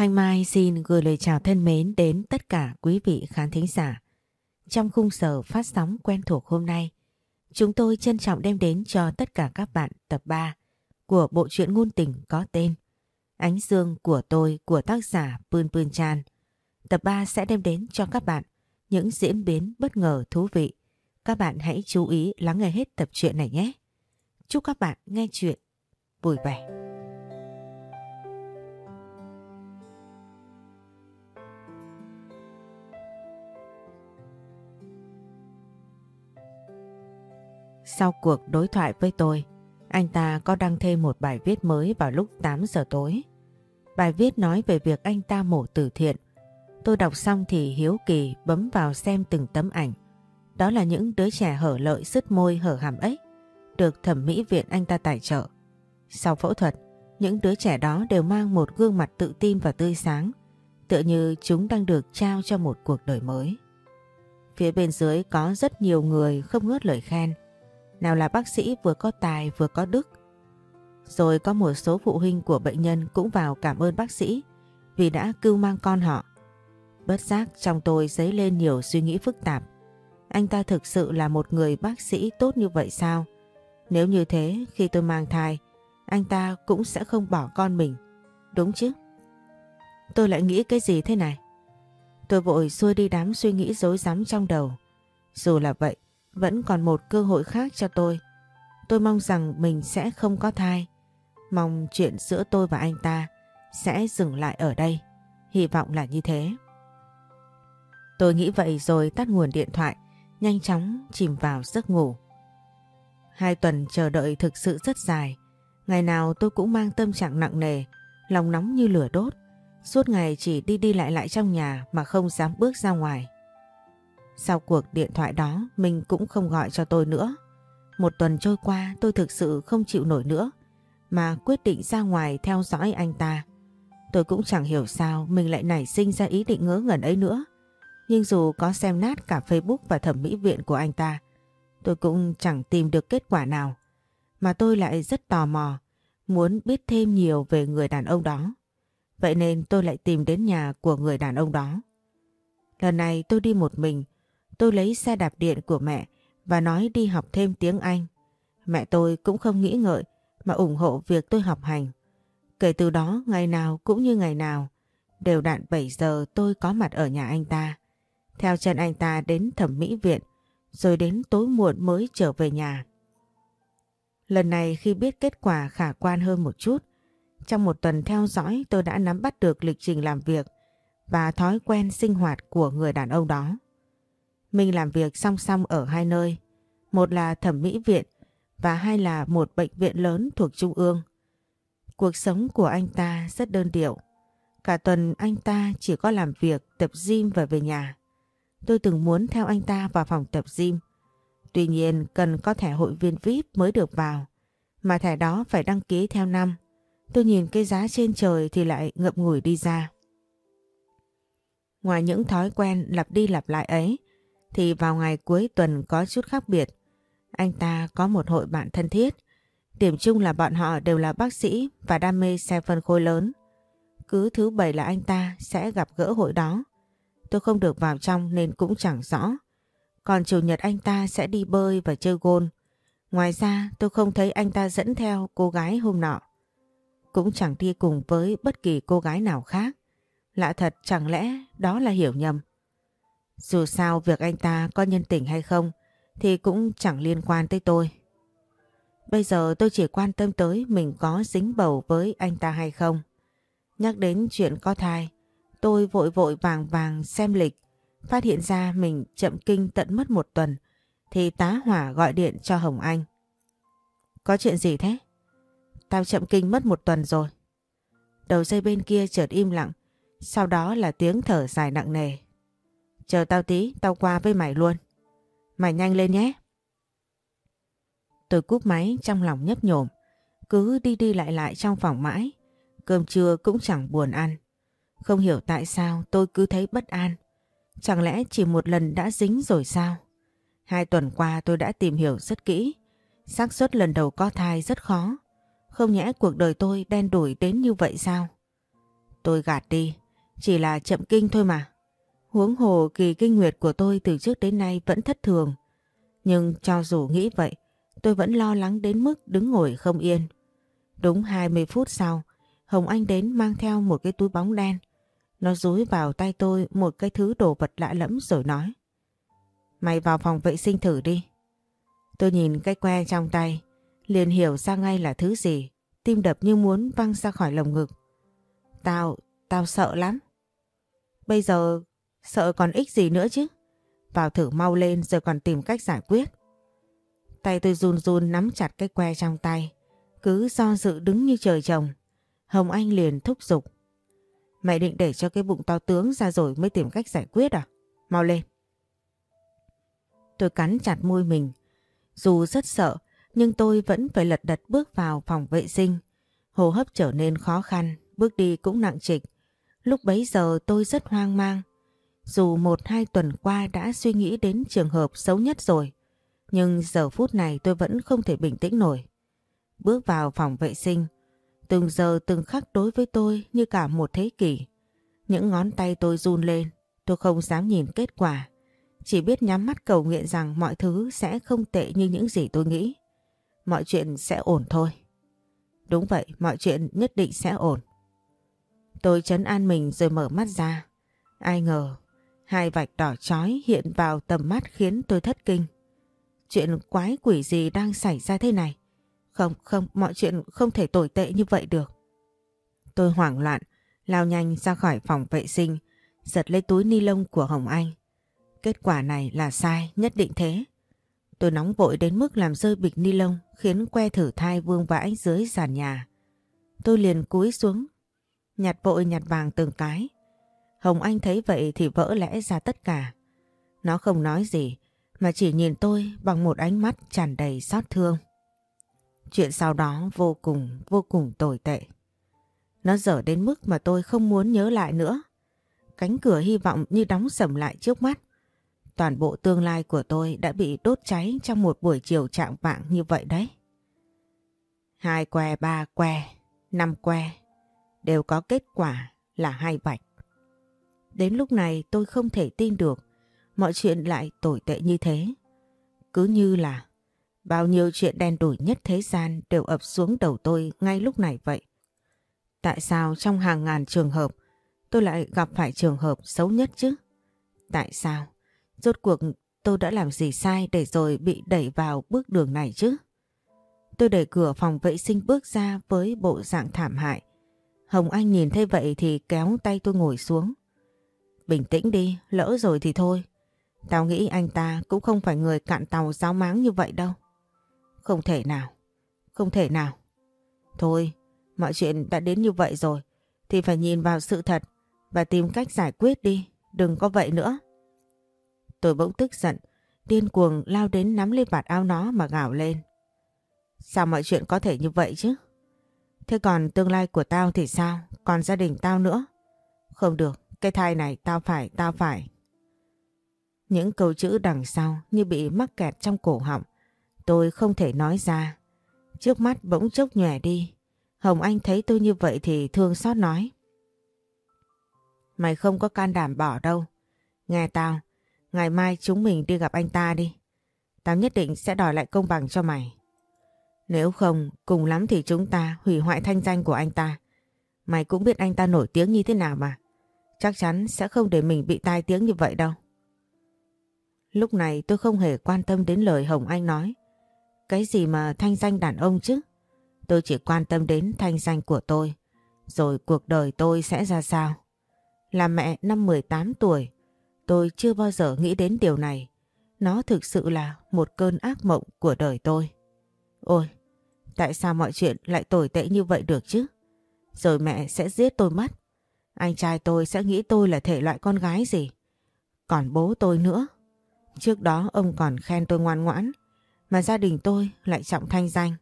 Thanh Mai xin gửi lời chào thân mến đến tất cả quý vị khán thính giả. Trong khung giờ phát sóng quen thuộc hôm nay, chúng tôi trân trọng đem đến cho tất cả các bạn tập 3 của bộ truyện ngôn tình có tên Ánh Dương của tôi của tác giả Pươn Pươn Chan. Tập 3 sẽ đem đến cho các bạn những diễn biến bất ngờ thú vị. Các bạn hãy chú ý lắng nghe hết tập truyện này nhé. Chúc các bạn nghe chuyện vui vẻ. Sau cuộc đối thoại với tôi, anh ta có đăng thêm một bài viết mới vào lúc 8 giờ tối. Bài viết nói về việc anh ta mổ từ thiện. Tôi đọc xong thì hiếu kỳ bấm vào xem từng tấm ảnh. Đó là những đứa trẻ hở lợi sứt môi hở hàm ếch, được thẩm mỹ viện anh ta tài trợ. Sau phẫu thuật, những đứa trẻ đó đều mang một gương mặt tự tin và tươi sáng, tựa như chúng đang được trao cho một cuộc đời mới. Phía bên dưới có rất nhiều người không ngớt lời khen, nào là bác sĩ vừa có tài vừa có đức. Rồi có một số phụ huynh của bệnh nhân cũng vào cảm ơn bác sĩ vì đã cứu mang con họ. Bất giác trong tôi dấy lên nhiều suy nghĩ phức tạp. Anh ta thực sự là một người bác sĩ tốt như vậy sao? Nếu như thế khi tôi mang thai, anh ta cũng sẽ không bỏ con mình. Đúng chứ? Tôi lại nghĩ cái gì thế này? Tôi vội xuôi đi đám suy nghĩ rối rắm trong đầu. Dù là vậy, vẫn còn một cơ hội khác cho tôi. Tôi mong rằng mình sẽ không có thai. Mong chuyện giữa tôi và anh ta sẽ dừng lại ở đây. Hy vọng là như thế. Tôi nghĩ vậy rồi tắt nguồn điện thoại, nhanh chóng chìm vào giấc ngủ. Hai tuần chờ đợi thực sự rất dài. Ngày nào tôi cũng mang tâm trạng nặng nề, lòng nóng như lửa đốt. Suốt ngày chỉ đi đi lại lại trong nhà mà không dám bước ra ngoài. Sau cuộc điện thoại đó mình cũng không gọi cho tôi nữa. Một tuần trôi qua tôi thực sự không chịu nổi nữa mà quyết định ra ngoài theo dõi anh ta. Tôi cũng chẳng hiểu sao mình lại nảy sinh ra ý định ngớ ngẩn ấy nữa. Nhưng dù có xem nát cả Facebook và thẩm mỹ viện của anh ta, tôi cũng chẳng tìm được kết quả nào. Mà tôi lại rất tò mò, muốn biết thêm nhiều về người đàn ông đó. Vậy nên tôi lại tìm đến nhà của người đàn ông đó. Lần này tôi đi một mình, tôi lấy xe đạp điện của mẹ và nói đi học thêm tiếng Anh. Mẹ tôi cũng không nghĩ ngợi mà ủng hộ việc tôi học hành. Kể từ đó ngày nào cũng như ngày nào, đều đặn 7 giờ tôi có mặt ở nhà anh ta. Theo chân anh ta đến thẩm mỹ viện, rồi đến tối muộn mới trở về nhà. Lần này khi biết kết quả khả quan hơn một chút, trong một tuần theo dõi tôi đã nắm bắt được lịch trình làm việc và thói quen sinh hoạt của người đàn ông đó. Mình làm việc song song ở hai nơi, một là thẩm mỹ viện và hai là một bệnh viện lớn thuộc Trung ương. Cuộc sống của anh ta rất đơn điệu. Cả tuần anh ta chỉ có làm việc, tập gym và về nhà. Tôi từng muốn theo anh ta vào phòng tập gym. Tuy nhiên cần có thẻ hội viên VIP mới được vào. Mà thẻ đó phải đăng ký theo năm. Tôi nhìn cái giá trên trời thì lại ngậm ngùi đi ra. Ngoài những thói quen lặp đi lặp lại ấy, thì vào ngày cuối tuần có chút khác biệt. Anh ta có một hội bạn thân thiết. Điểm chung là bọn họ đều là bác sĩ và đam mê xe phân khối lớn. Cứ thứ bảy là anh ta sẽ gặp gỡ hội đó. Tôi không được vào trong nên cũng chẳng rõ. Còn chủ nhật anh ta sẽ đi bơi và chơi gôn. Ngoài ra, tôi không thấy anh ta dẫn theo cô gái hôm nọ. Cũng chẳng đi cùng với bất kỳ cô gái nào khác. Lạ thật, chẳng lẽ đó là hiểu nhầm. Dù sao việc anh ta có nhân tình hay không thì cũng chẳng liên quan tới tôi. Bây giờ tôi chỉ quan tâm tới mình có dính bầu với anh ta hay không. Nhắc đến chuyện có thai, tôi vội vội vàng vàng xem lịch, phát hiện ra mình chậm kinh tận mất một tuần, thì tá hỏa gọi điện cho Hồng Anh. Có chuyện gì thế? Tao chậm kinh mất một tuần rồi. Đầu dây bên kia chợt im lặng, sau đó là tiếng thở dài nặng nề. Chờ tao tí, tao qua với mày luôn. Mày nhanh lên nhé. Tôi cúp máy trong lòng nhấp nhổm, cứ đi đi lại lại trong phòng mãi. Cơm trưa cũng chẳng buồn ăn. Không hiểu tại sao tôi cứ thấy bất an. Chẳng lẽ chỉ một lần đã dính rồi sao? Hai tuần qua tôi đã tìm hiểu rất kỹ. xác suất lần đầu có thai rất khó. Không nhẽ cuộc đời tôi đen đủi đến như vậy sao? Tôi gạt đi, chỉ là chậm kinh thôi mà. Huống hồ kỳ kinh nguyệt của tôi từ trước đến nay vẫn thất thường. Nhưng cho dù nghĩ vậy, tôi vẫn lo lắng đến mức đứng ngồi không yên. Đúng 20 phút sau, Hồng Anh đến mang theo một cái túi bóng đen. Nó rúi vào tay tôi một cái thứ đồ vật lạ lẫm rồi nói. Mày vào phòng vệ sinh thử đi. Tôi nhìn cái que trong tay, liền hiểu ra ngay là thứ gì. Tim đập như muốn văng ra khỏi lồng ngực. Tao, tao sợ lắm. Bây giờ sợ còn ích gì nữa chứ. Vào thử mau lên rồi còn tìm cách giải quyết. Tay tôi run run nắm chặt cái que trong tay. Cứ do dự đứng như trời trồng. Hồng Anh liền thúc giục. Mày định để cho cái bụng to tướng ra rồi mới tìm cách giải quyết à? Mau lên. Tôi cắn chặt môi mình. Dù rất sợ, nhưng tôi vẫn phải lật đật bước vào phòng vệ sinh. Hô hấp trở nên khó khăn, bước đi cũng nặng trịch. Lúc bấy giờ tôi rất hoang mang. Dù một hai tuần qua đã suy nghĩ đến trường hợp xấu nhất rồi, nhưng giờ phút này tôi vẫn không thể bình tĩnh nổi. Bước vào phòng vệ sinh, từng giờ từng khắc đối với tôi như cả một thế kỷ. Những ngón tay tôi run lên, tôi không dám nhìn kết quả. Chỉ biết nhắm mắt cầu nguyện rằng mọi thứ sẽ không tệ như những gì tôi nghĩ. Mọi chuyện sẽ ổn thôi. Đúng vậy, mọi chuyện nhất định sẽ ổn. Tôi chấn an mình rồi mở mắt ra. Ai ngờ, hai vạch đỏ chói hiện vào tầm mắt khiến tôi thất kinh. Chuyện quái quỷ gì đang xảy ra thế này? Không, không, mọi chuyện không thể tồi tệ như vậy được. Tôi hoảng loạn, lao nhanh ra khỏi phòng vệ sinh, giật lấy túi ni lông của Hồng Anh. Kết quả này là sai, nhất định thế. Tôi nóng vội đến mức làm rơi bịch ni lông khiến que thử thai vương vãi dưới sàn nhà. Tôi liền cúi xuống, nhặt vội nhặt vàng từng cái. Hồng Anh thấy vậy thì vỡ lẽ ra tất cả. Nó không nói gì mà chỉ nhìn tôi bằng một ánh mắt tràn đầy xót thương. Chuyện sau đó vô cùng, vô cùng tồi tệ. Nó dở đến mức mà tôi không muốn nhớ lại nữa. Cánh cửa hy vọng như đóng sầm lại trước mắt. Toàn bộ tương lai của tôi đã bị đốt cháy trong một buổi chiều trạng vạng như vậy đấy. Hai que, ba que, năm que đều có kết quả là hai vạch. Đến lúc này tôi không thể tin được mọi chuyện lại tồi tệ như thế. Cứ như là bao nhiêu chuyện đen đủi nhất thế gian đều ập xuống đầu tôi ngay lúc này vậy. Tại sao trong hàng ngàn trường hợp tôi lại gặp phải trường hợp xấu nhất chứ? Tại sao? Rốt cuộc tôi đã làm gì sai để rồi bị đẩy vào bước đường này chứ? Tôi đẩy cửa phòng vệ sinh bước ra với bộ dạng thảm hại. Hồng Anh nhìn thấy vậy thì kéo tay tôi ngồi xuống. Bình tĩnh đi, lỡ rồi thì thôi. Tao nghĩ anh ta cũng không phải người cạn tàu giáo máng như vậy đâu. Không thể nào, không thể nào. Thôi, mọi chuyện đã đến như vậy rồi, thì phải nhìn vào sự thật và tìm cách giải quyết đi, đừng có vậy nữa. Tôi bỗng tức giận, điên cuồng lao đến nắm lấy vạt áo nó mà gào lên. Sao mọi chuyện có thể như vậy chứ? Thế còn tương lai của tao thì sao? Còn gia đình tao nữa? Không được, cái thai này tao phải, tao phải. Những câu chữ đằng sau như bị mắc kẹt trong cổ họng. Tôi không thể nói ra. Trước mắt bỗng chốc nhòe đi. Hồng Anh thấy tôi như vậy thì thương xót nói. Mày không có can đảm bỏ đâu. Nghe tao, ngày mai chúng mình đi gặp anh ta đi. Tao nhất định sẽ đòi lại công bằng cho mày. Nếu không, cùng lắm thì chúng ta hủy hoại thanh danh của anh ta. Mày cũng biết anh ta nổi tiếng như thế nào mà. Chắc chắn sẽ không để mình bị tai tiếng như vậy đâu. Lúc này tôi không hề quan tâm đến lời Hồng Anh nói. Cái gì mà thanh danh đàn ông chứ? Tôi chỉ quan tâm đến thanh danh của tôi. Rồi cuộc đời tôi sẽ ra sao? Là mẹ năm 18 tuổi, tôi chưa bao giờ nghĩ đến điều này. Nó thực sự là một cơn ác mộng của đời tôi. Ôi, tại sao mọi chuyện lại tồi tệ như vậy được chứ? Rồi mẹ sẽ giết tôi mất. Anh trai tôi sẽ nghĩ tôi là thể loại con gái gì. Còn bố tôi nữa. Trước đó ông còn khen tôi ngoan ngoãn. Mà gia đình tôi lại trọng thanh danh.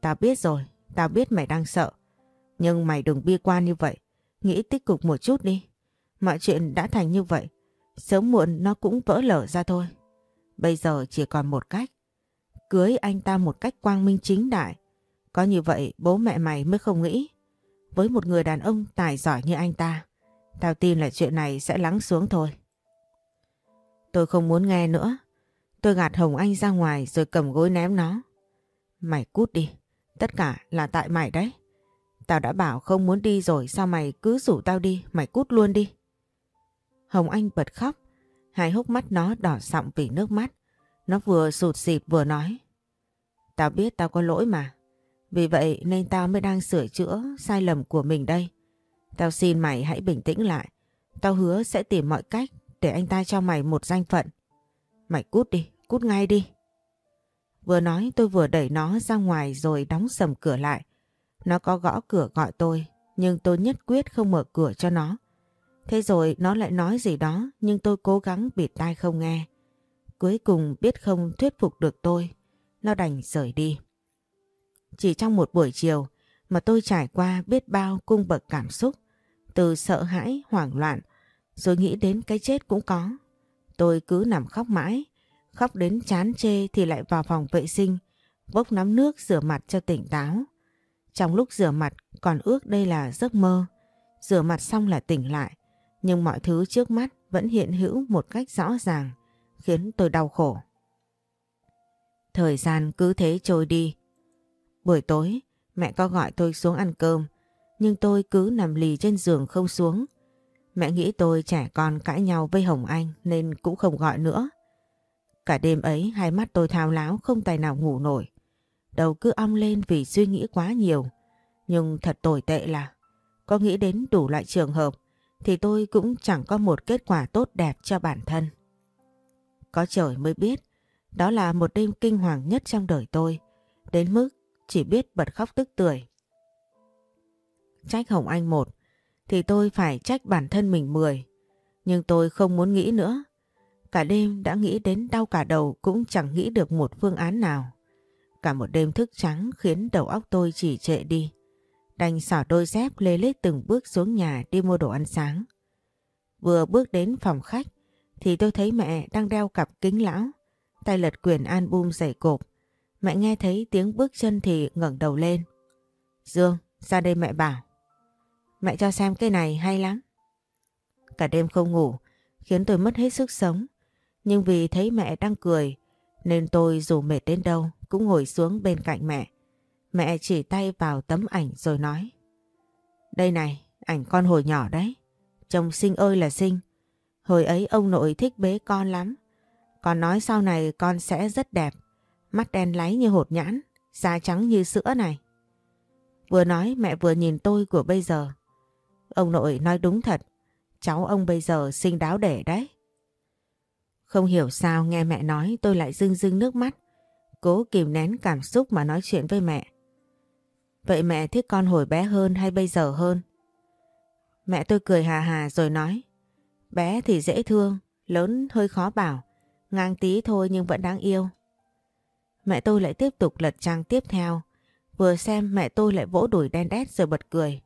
Tao biết rồi, tao biết mày đang sợ. Nhưng mày đừng bi quan như vậy. Nghĩ tích cực một chút đi. Mọi chuyện đã thành như vậy. Sớm muộn nó cũng vỡ lở ra thôi. Bây giờ chỉ còn một cách. Cưới anh ta một cách quang minh chính đại. Có như vậy bố mẹ mày mới không nghĩ với một người đàn ông tài giỏi như anh ta. Tao tin là chuyện này sẽ lắng xuống thôi. Tôi không muốn nghe nữa. Tôi gạt Hồng Anh ra ngoài rồi cầm gối ném nó. Mày cút đi. Tất cả là tại mày đấy. Tao đã bảo không muốn đi rồi sao mày cứ rủ tao đi, mày cút luôn đi. Hồng Anh bật khóc, hai hốc mắt nó đỏ sọng vì nước mắt. Nó vừa sụt xịt vừa nói. Tao biết tao có lỗi mà. Vì vậy nên tao mới đang sửa chữa sai lầm của mình đây. Tao xin mày hãy bình tĩnh lại. Tao hứa sẽ tìm mọi cách để anh ta cho mày một danh phận. Mày cút đi, cút ngay đi. Vừa nói tôi vừa đẩy nó ra ngoài rồi đóng sầm cửa lại. Nó có gõ cửa gọi tôi, nhưng tôi nhất quyết không mở cửa cho nó. Thế rồi nó lại nói gì đó, nhưng tôi cố gắng bịt tai không nghe. Cuối cùng biết không thuyết phục được tôi, nó đành rời đi. Chỉ trong một buổi chiều mà tôi trải qua biết bao cung bậc cảm xúc, từ sợ hãi, hoảng loạn, rồi nghĩ đến cái chết cũng có. Tôi cứ nằm khóc mãi, khóc đến chán chê thì lại vào phòng vệ sinh, bốc nắm nước rửa mặt cho tỉnh táo. Trong lúc rửa mặt còn ước đây là giấc mơ, rửa mặt xong là tỉnh lại, nhưng mọi thứ trước mắt vẫn hiện hữu một cách rõ ràng, khiến tôi đau khổ. Thời gian cứ thế trôi đi. Buổi tối, mẹ có gọi tôi xuống ăn cơm, nhưng tôi cứ nằm lì trên giường không xuống. Mẹ nghĩ tôi trẻ con cãi nhau với Hồng Anh nên cũng không gọi nữa. Cả đêm ấy hai mắt tôi thao láo không tài nào ngủ nổi. Đầu cứ ong lên vì suy nghĩ quá nhiều. Nhưng thật tồi tệ là có nghĩ đến đủ loại trường hợp thì tôi cũng chẳng có một kết quả tốt đẹp cho bản thân. Có trời mới biết đó là một đêm kinh hoàng nhất trong đời tôi đến mức chỉ biết bật khóc tức tưởi. Trách Hồng Anh một thì tôi phải trách bản thân mình mười. Nhưng tôi không muốn nghĩ nữa. Cả đêm đã nghĩ đến đau cả đầu cũng chẳng nghĩ được một phương án nào. Cả một đêm thức trắng khiến đầu óc tôi chỉ trệ đi. Đành xỏ đôi dép lê lết từng bước xuống nhà đi mua đồ ăn sáng. Vừa bước đến phòng khách thì tôi thấy mẹ đang đeo cặp kính lão, tay lật quyển album dày cộp. Mẹ nghe thấy tiếng bước chân thì ngẩng đầu lên. Dương, ra đây mẹ bảo. Mẹ cho xem cái này hay lắm. Cả đêm không ngủ khiến tôi mất hết sức sống. Nhưng vì thấy mẹ đang cười nên tôi dù mệt đến đâu cũng ngồi xuống bên cạnh mẹ. Mẹ chỉ tay vào tấm ảnh rồi nói. Đây này, ảnh con hồi nhỏ đấy. Chồng sinh ơi là sinh. Hồi ấy ông nội thích bế con lắm. Còn nói sau này con sẽ rất đẹp. Mắt đen láy như hột nhãn, da trắng như sữa này. Vừa nói mẹ vừa nhìn tôi của bây giờ. Ông nội nói đúng thật, cháu ông bây giờ sinh đáo để đấy. Không hiểu sao nghe mẹ nói tôi lại rưng rưng nước mắt, cố kìm nén cảm xúc mà nói chuyện với mẹ. Vậy mẹ thích con hồi bé hơn hay bây giờ hơn? Mẹ tôi cười hà hà rồi nói, bé thì dễ thương, lớn hơi khó bảo, ngang tí thôi nhưng vẫn đáng yêu. Mẹ tôi lại tiếp tục lật trang tiếp theo, vừa xem mẹ tôi lại vỗ đùi đen đét rồi bật cười.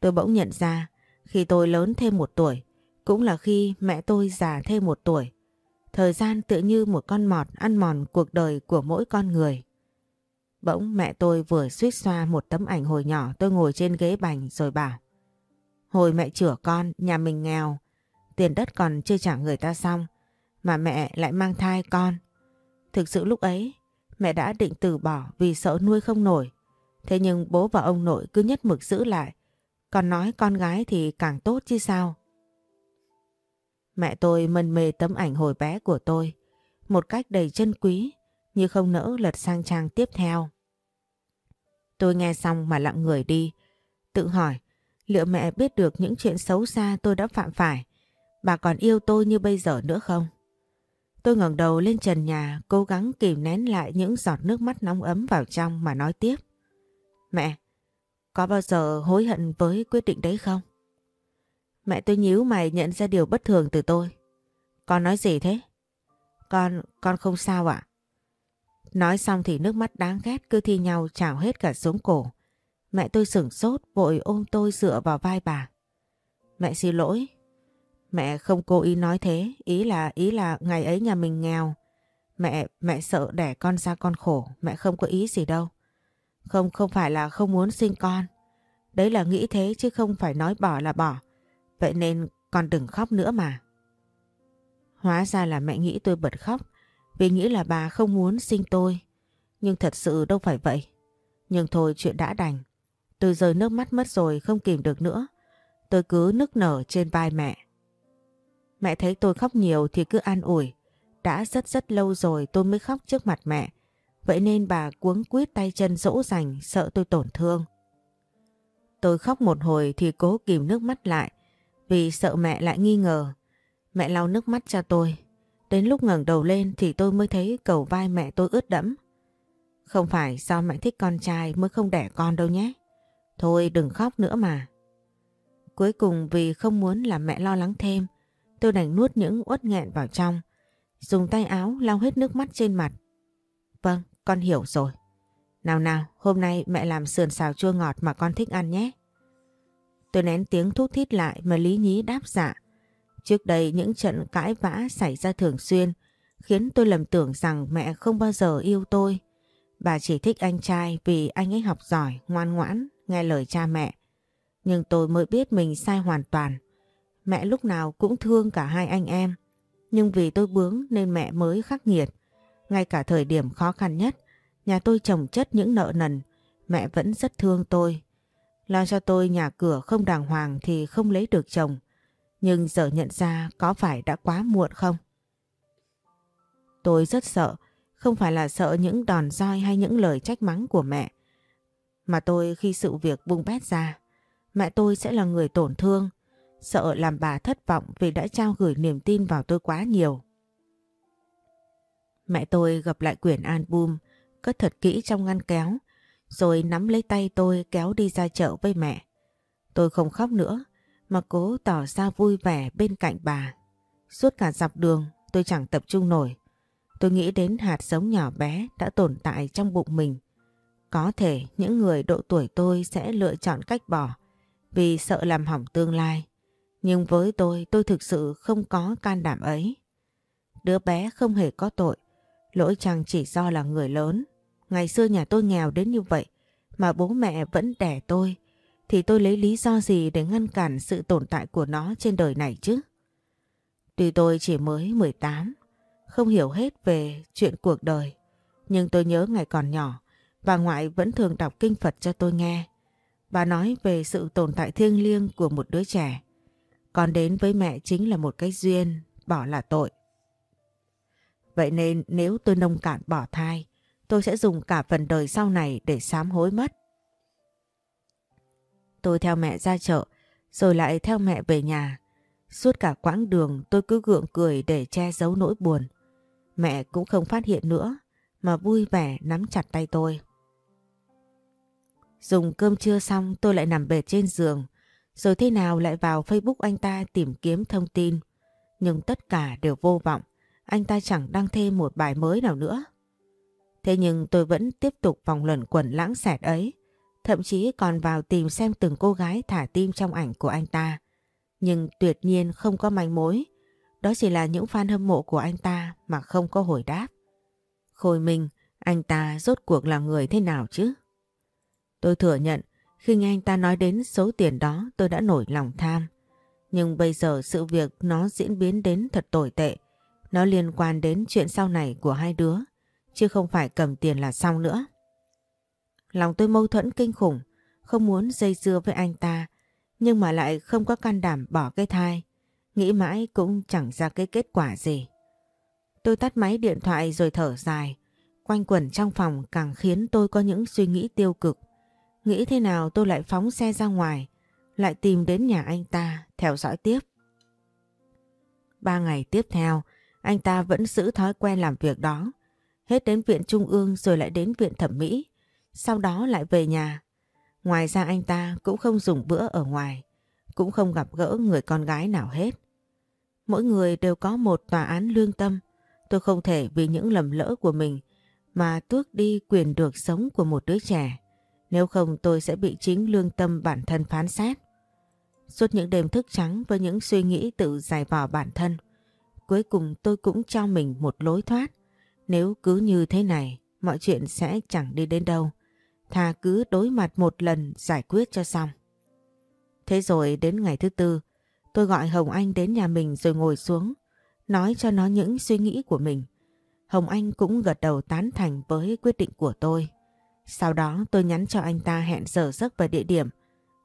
Tôi bỗng nhận ra khi tôi lớn thêm một tuổi cũng là khi mẹ tôi già thêm một tuổi. Thời gian tự như một con mọt ăn mòn cuộc đời của mỗi con người. Bỗng mẹ tôi vừa suýt xoa một tấm ảnh hồi nhỏ tôi ngồi trên ghế bành rồi bảo Hồi mẹ chữa con, nhà mình nghèo, tiền đất còn chưa trả người ta xong, mà mẹ lại mang thai con. Thực sự lúc ấy, mẹ đã định từ bỏ vì sợ nuôi không nổi. Thế nhưng bố và ông nội cứ nhất mực giữ lại, còn nói con gái thì càng tốt chứ sao. Mẹ tôi mân mê tấm ảnh hồi bé của tôi, một cách đầy chân quý, như không nỡ lật sang trang tiếp theo. Tôi nghe xong mà lặng người đi, tự hỏi liệu mẹ biết được những chuyện xấu xa tôi đã phạm phải, bà còn yêu tôi như bây giờ nữa không? Tôi ngẩng đầu lên trần nhà, cố gắng kìm nén lại những giọt nước mắt nóng ấm vào trong mà nói tiếp. Mẹ, có bao giờ hối hận với quyết định đấy không? Mẹ tôi nhíu mày nhận ra điều bất thường từ tôi. Con nói gì thế? Con, con không sao ạ? Nói xong thì nước mắt đáng ghét cứ thi nhau trào hết cả xuống cổ. Mẹ tôi sửng sốt vội ôm tôi dựa vào vai bà. Mẹ xin lỗi. Mẹ không cố ý nói thế, ý là ý là ngày ấy nhà mình nghèo. Mẹ, mẹ sợ đẻ con ra con khổ, mẹ không có ý gì đâu. Không, không phải là không muốn sinh con. Đấy là nghĩ thế chứ không phải nói bỏ là bỏ. Vậy nên con đừng khóc nữa mà. Hóa ra là mẹ nghĩ tôi bật khóc vì nghĩ là bà không muốn sinh tôi. Nhưng thật sự đâu phải vậy. Nhưng thôi chuyện đã đành. Tôi rơi nước mắt mất rồi không kìm được nữa. Tôi cứ nức nở trên vai mẹ. Mẹ thấy tôi khóc nhiều thì cứ an ủi. Đã rất rất lâu rồi tôi mới khóc trước mặt mẹ. Vậy nên bà cuống quýt tay chân dỗ dành sợ tôi tổn thương. Tôi khóc một hồi thì cố kìm nước mắt lại vì sợ mẹ lại nghi ngờ. Mẹ lau nước mắt cho tôi. Đến lúc ngẩng đầu lên thì tôi mới thấy cầu vai mẹ tôi ướt đẫm. Không phải do mẹ thích con trai mới không đẻ con đâu nhé. Thôi đừng khóc nữa mà. Cuối cùng vì không muốn làm mẹ lo lắng thêm, tôi đành nuốt những uất nghẹn vào trong, dùng tay áo lau hết nước mắt trên mặt. Vâng, con hiểu rồi. Nào nào, hôm nay mẹ làm sườn xào chua ngọt mà con thích ăn nhé. Tôi nén tiếng thút thít lại mà lý nhí đáp dạ. Trước đây những trận cãi vã xảy ra thường xuyên khiến tôi lầm tưởng rằng mẹ không bao giờ yêu tôi. Bà chỉ thích anh trai vì anh ấy học giỏi, ngoan ngoãn, nghe lời cha mẹ. Nhưng tôi mới biết mình sai hoàn toàn. Mẹ lúc nào cũng thương cả hai anh em. Nhưng vì tôi bướng nên mẹ mới khắc nghiệt. Ngay cả thời điểm khó khăn nhất, nhà tôi trồng chất những nợ nần, mẹ vẫn rất thương tôi. Lo cho tôi nhà cửa không đàng hoàng thì không lấy được chồng. Nhưng giờ nhận ra có phải đã quá muộn không? Tôi rất sợ, không phải là sợ những đòn roi hay những lời trách mắng của mẹ. Mà tôi khi sự việc bung bét ra, mẹ tôi sẽ là người tổn thương, sợ làm bà thất vọng vì đã trao gửi niềm tin vào tôi quá nhiều. Mẹ tôi gặp lại quyển album, cất thật kỹ trong ngăn kéo, rồi nắm lấy tay tôi kéo đi ra chợ với mẹ. Tôi không khóc nữa, mà cố tỏ ra vui vẻ bên cạnh bà. Suốt cả dọc đường tôi chẳng tập trung nổi. Tôi nghĩ đến hạt giống nhỏ bé đã tồn tại trong bụng mình. Có thể những người độ tuổi tôi sẽ lựa chọn cách bỏ vì sợ làm hỏng tương lai. Nhưng với tôi, tôi thực sự không có can đảm ấy. Đứa bé không hề có tội, lỗi chẳng chỉ do là người lớn. Ngày xưa nhà tôi nghèo đến như vậy mà bố mẹ vẫn đẻ tôi thì tôi lấy lý do gì để ngăn cản sự tồn tại của nó trên đời này chứ? Tuy tôi chỉ mới 18, không hiểu hết về chuyện cuộc đời, nhưng tôi nhớ ngày còn nhỏ, bà ngoại vẫn thường đọc kinh Phật cho tôi nghe. Bà nói về sự tồn tại thiêng liêng của một đứa trẻ con đến với mẹ chính là một cái duyên, bỏ là tội. Vậy nên nếu tôi nông cạn bỏ thai, tôi sẽ dùng cả phần đời sau này để sám hối mất. Tôi theo mẹ ra chợ, rồi lại theo mẹ về nhà. Suốt cả quãng đường tôi cứ gượng cười để che giấu nỗi buồn. Mẹ cũng không phát hiện nữa, mà vui vẻ nắm chặt tay tôi. Dùng cơm trưa xong tôi lại nằm bệt trên giường, rồi thế nào lại vào Facebook anh ta tìm kiếm thông tin. Nhưng tất cả đều vô vọng, anh ta chẳng đăng thêm một bài mới nào nữa. Thế nhưng tôi vẫn tiếp tục vòng luẩn quẩn lãng xẹt ấy, thậm chí còn vào tìm xem từng cô gái thả tim trong ảnh của anh ta. Nhưng tuyệt nhiên không có manh mối, đó chỉ là những fan hâm mộ của anh ta mà không có hồi đáp. Khôi Minh, anh ta rốt cuộc là người thế nào chứ? Tôi thừa nhận, khi nghe anh ta nói đến số tiền đó tôi đã nổi lòng tham. Nhưng bây giờ sự việc nó diễn biến đến thật tồi tệ. Nó liên quan đến chuyện sau này của hai đứa, chứ không phải cầm tiền là xong nữa. Lòng tôi mâu thuẫn kinh khủng, không muốn dây dưa với anh ta, nhưng mà lại không có can đảm bỏ cái thai. Nghĩ mãi cũng chẳng ra cái kết quả gì. Tôi tắt máy điện thoại rồi thở dài. Quanh quẩn trong phòng càng khiến tôi có những suy nghĩ tiêu cực. Nghĩ thế nào tôi lại phóng xe ra ngoài, lại tìm đến nhà anh ta, theo dõi tiếp. Ba ngày tiếp theo, anh ta vẫn giữ thói quen làm việc đó. Hết đến viện trung ương rồi lại đến viện thẩm mỹ sau đó lại về nhà. Ngoài ra anh ta cũng không dùng bữa ở ngoài, cũng không gặp gỡ người con gái nào hết. Mỗi người đều có một tòa án lương tâm, tôi không thể vì những lầm lỡ của mình mà tước đi quyền được sống của một đứa trẻ. Nếu không tôi sẽ bị chính lương tâm bản thân phán xét. Suốt những đêm thức trắng với những suy nghĩ tự giải vò bản thân, cuối cùng tôi cũng cho mình một lối thoát. Nếu cứ như thế này, mọi chuyện sẽ chẳng đi đến đâu. Thà cứ đối mặt một lần giải quyết cho xong. Thế rồi đến ngày thứ tư, tôi gọi Hồng Anh đến nhà mình rồi ngồi xuống, nói cho nó những suy nghĩ của mình. Hồng Anh cũng gật đầu tán thành với quyết định của tôi. Sau đó tôi nhắn cho anh ta hẹn giờ giấc và địa điểm.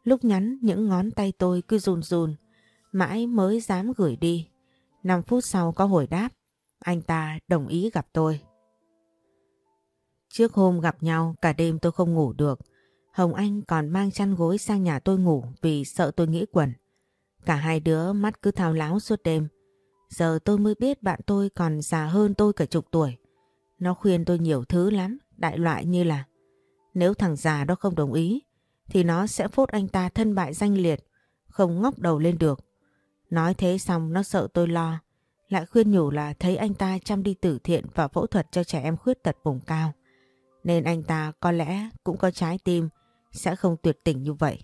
Lúc nhắn những ngón tay tôi cứ run run, mãi mới dám gửi đi. 5 phút sau có hồi đáp, anh ta đồng ý gặp tôi. Trước hôm gặp nhau cả đêm tôi không ngủ được. Hồng Anh còn mang chăn gối sang nhà tôi ngủ vì sợ tôi nghĩ quẩn. Cả hai đứa mắt cứ thao láo suốt đêm. Giờ tôi mới biết bạn tôi còn già hơn tôi cả chục tuổi. Nó khuyên tôi nhiều thứ lắm, đại loại như là nếu thằng già đó không đồng ý thì nó sẽ phốt anh ta thân bại danh liệt, không ngóc đầu lên được. Nói thế xong nó sợ tôi lo, lại khuyên nhủ là thấy anh ta chăm đi tử thiện và phẫu thuật cho trẻ em khuyết tật vùng cao. Nên anh ta có lẽ cũng có trái tim, sẽ không tuyệt tình như vậy.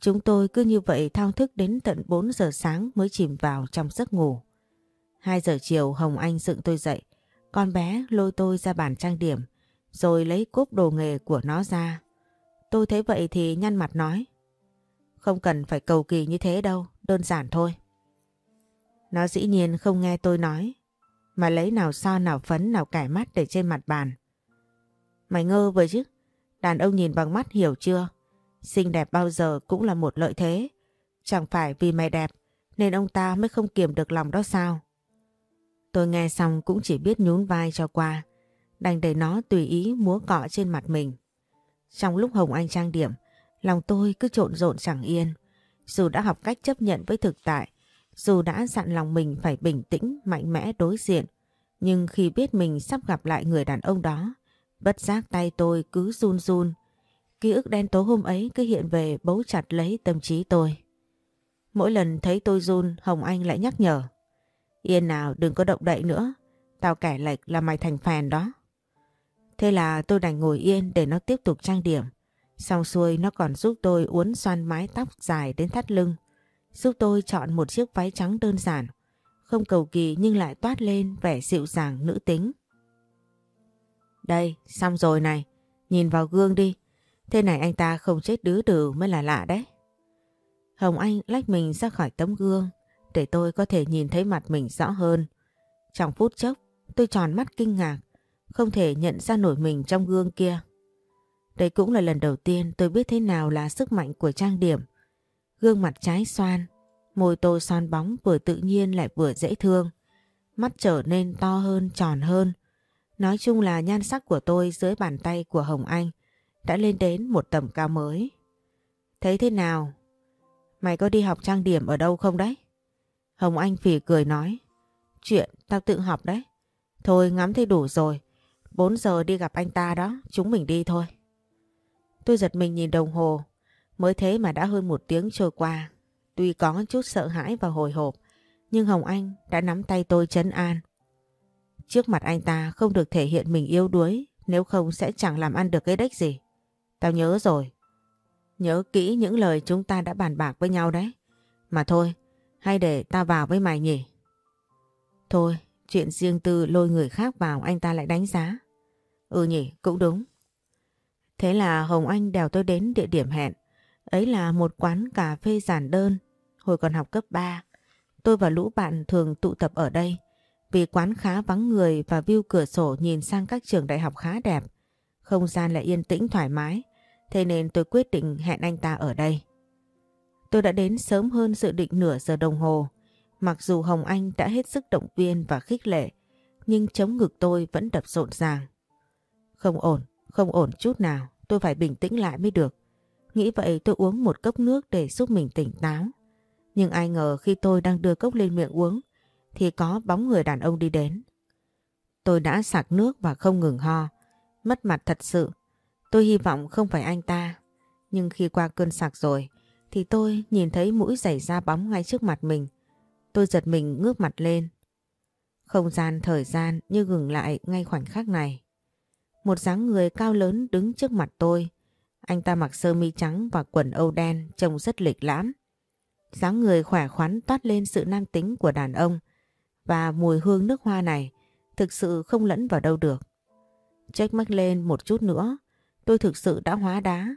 Chúng tôi cứ như vậy thao thức đến tận 4 giờ sáng mới chìm vào trong giấc ngủ. 2 giờ chiều Hồng Anh dựng tôi dậy, con bé lôi tôi ra bàn trang điểm, rồi lấy cốp đồ nghề của nó ra. Tôi thấy vậy thì nhăn mặt nói. Không cần phải cầu kỳ như thế đâu, đơn giản thôi. Nó dĩ nhiên không nghe tôi nói, mà lấy nào son nào phấn nào cải mắt để trên mặt bàn. Mày ngơ vậy chứ, đàn ông nhìn bằng mắt hiểu chưa? Xinh đẹp bao giờ cũng là một lợi thế. Chẳng phải vì mày đẹp nên ông ta mới không kiềm được lòng đó sao? Tôi nghe xong cũng chỉ biết nhún vai cho qua, đành để nó tùy ý múa cọ trên mặt mình. Trong lúc Hồng Anh trang điểm, lòng tôi cứ trộn rộn chẳng yên. Dù đã học cách chấp nhận với thực tại, dù đã dặn lòng mình phải bình tĩnh, mạnh mẽ đối diện, nhưng khi biết mình sắp gặp lại người đàn ông đó, bất giác tay tôi cứ run run. Ký ức đen tối hôm ấy cứ hiện về bấu chặt lấy tâm trí tôi. Mỗi lần thấy tôi run, Hồng Anh lại nhắc nhở. Yên nào đừng có động đậy nữa, tao kẻ lệch là mày thành phèn đó. Thế là tôi đành ngồi yên để nó tiếp tục trang điểm. Xong xuôi nó còn giúp tôi uốn xoăn mái tóc dài đến thắt lưng. Giúp tôi chọn một chiếc váy trắng đơn giản. Không cầu kỳ nhưng lại toát lên vẻ dịu dàng nữ tính. Đây, xong rồi này. Nhìn vào gương đi. Thế này anh ta không chết đứa đừ mới là lạ đấy. Hồng Anh lách mình ra khỏi tấm gương để tôi có thể nhìn thấy mặt mình rõ hơn. Trong phút chốc, tôi tròn mắt kinh ngạc không thể nhận ra nổi mình trong gương kia. Đây cũng là lần đầu tiên tôi biết thế nào là sức mạnh của trang điểm. Gương mặt trái xoan, môi tô son bóng vừa tự nhiên lại vừa dễ thương. Mắt trở nên to hơn, tròn hơn. Nói chung là nhan sắc của tôi dưới bàn tay của Hồng Anh đã lên đến một tầm cao mới. Thấy thế nào? Mày có đi học trang điểm ở đâu không đấy? Hồng Anh phì cười nói. Chuyện tao tự học đấy. Thôi ngắm thấy đủ rồi. 4 giờ đi gặp anh ta đó, chúng mình đi thôi. Tôi giật mình nhìn đồng hồ, mới thế mà đã hơn một tiếng trôi qua. Tuy có chút sợ hãi và hồi hộp, nhưng Hồng Anh đã nắm tay tôi chấn an. Trước mặt anh ta không được thể hiện mình yếu đuối, nếu không sẽ chẳng làm ăn được cái đếch gì. Tao nhớ rồi. Nhớ kỹ những lời chúng ta đã bàn bạc với nhau đấy. Mà thôi, hay để tao vào với mày nhỉ? Thôi, chuyện riêng tư lôi người khác vào anh ta lại đánh giá. Ừ nhỉ, cũng đúng. Thế là Hồng Anh đèo tôi đến địa điểm hẹn. Ấy là một quán cà phê giản đơn. Hồi còn học cấp 3, tôi và lũ bạn thường tụ tập ở đây. Vì quán khá vắng người và view cửa sổ nhìn sang các trường đại học khá đẹp. Không gian lại yên tĩnh thoải mái. Thế nên tôi quyết định hẹn anh ta ở đây. Tôi đã đến sớm hơn dự định nửa giờ đồng hồ. Mặc dù Hồng Anh đã hết sức động viên và khích lệ, nhưng chống ngực tôi vẫn đập rộn ràng. Không ổn, không ổn chút nào, tôi phải bình tĩnh lại mới được. Nghĩ vậy tôi uống một cốc nước để giúp mình tỉnh táo. Nhưng ai ngờ khi tôi đang đưa cốc lên miệng uống thì có bóng người đàn ông đi đến. Tôi đã sạc nước và không ngừng ho. Mất mặt thật sự. Tôi hy vọng không phải anh ta. Nhưng khi qua cơn sạc rồi thì tôi nhìn thấy mũi giày da bóng ngay trước mặt mình. Tôi giật mình ngước mặt lên. Không gian thời gian như ngừng lại ngay khoảnh khắc này. Một dáng người cao lớn đứng trước mặt tôi. Anh ta mặc sơ mi trắng và quần âu đen trông rất lịch lãm. dáng người khỏe khoắn toát lên sự nam tính của đàn ông và mùi hương nước hoa này thực sự không lẫn vào đâu được. Check mắt lên một chút nữa, tôi thực sự đã hóa đá.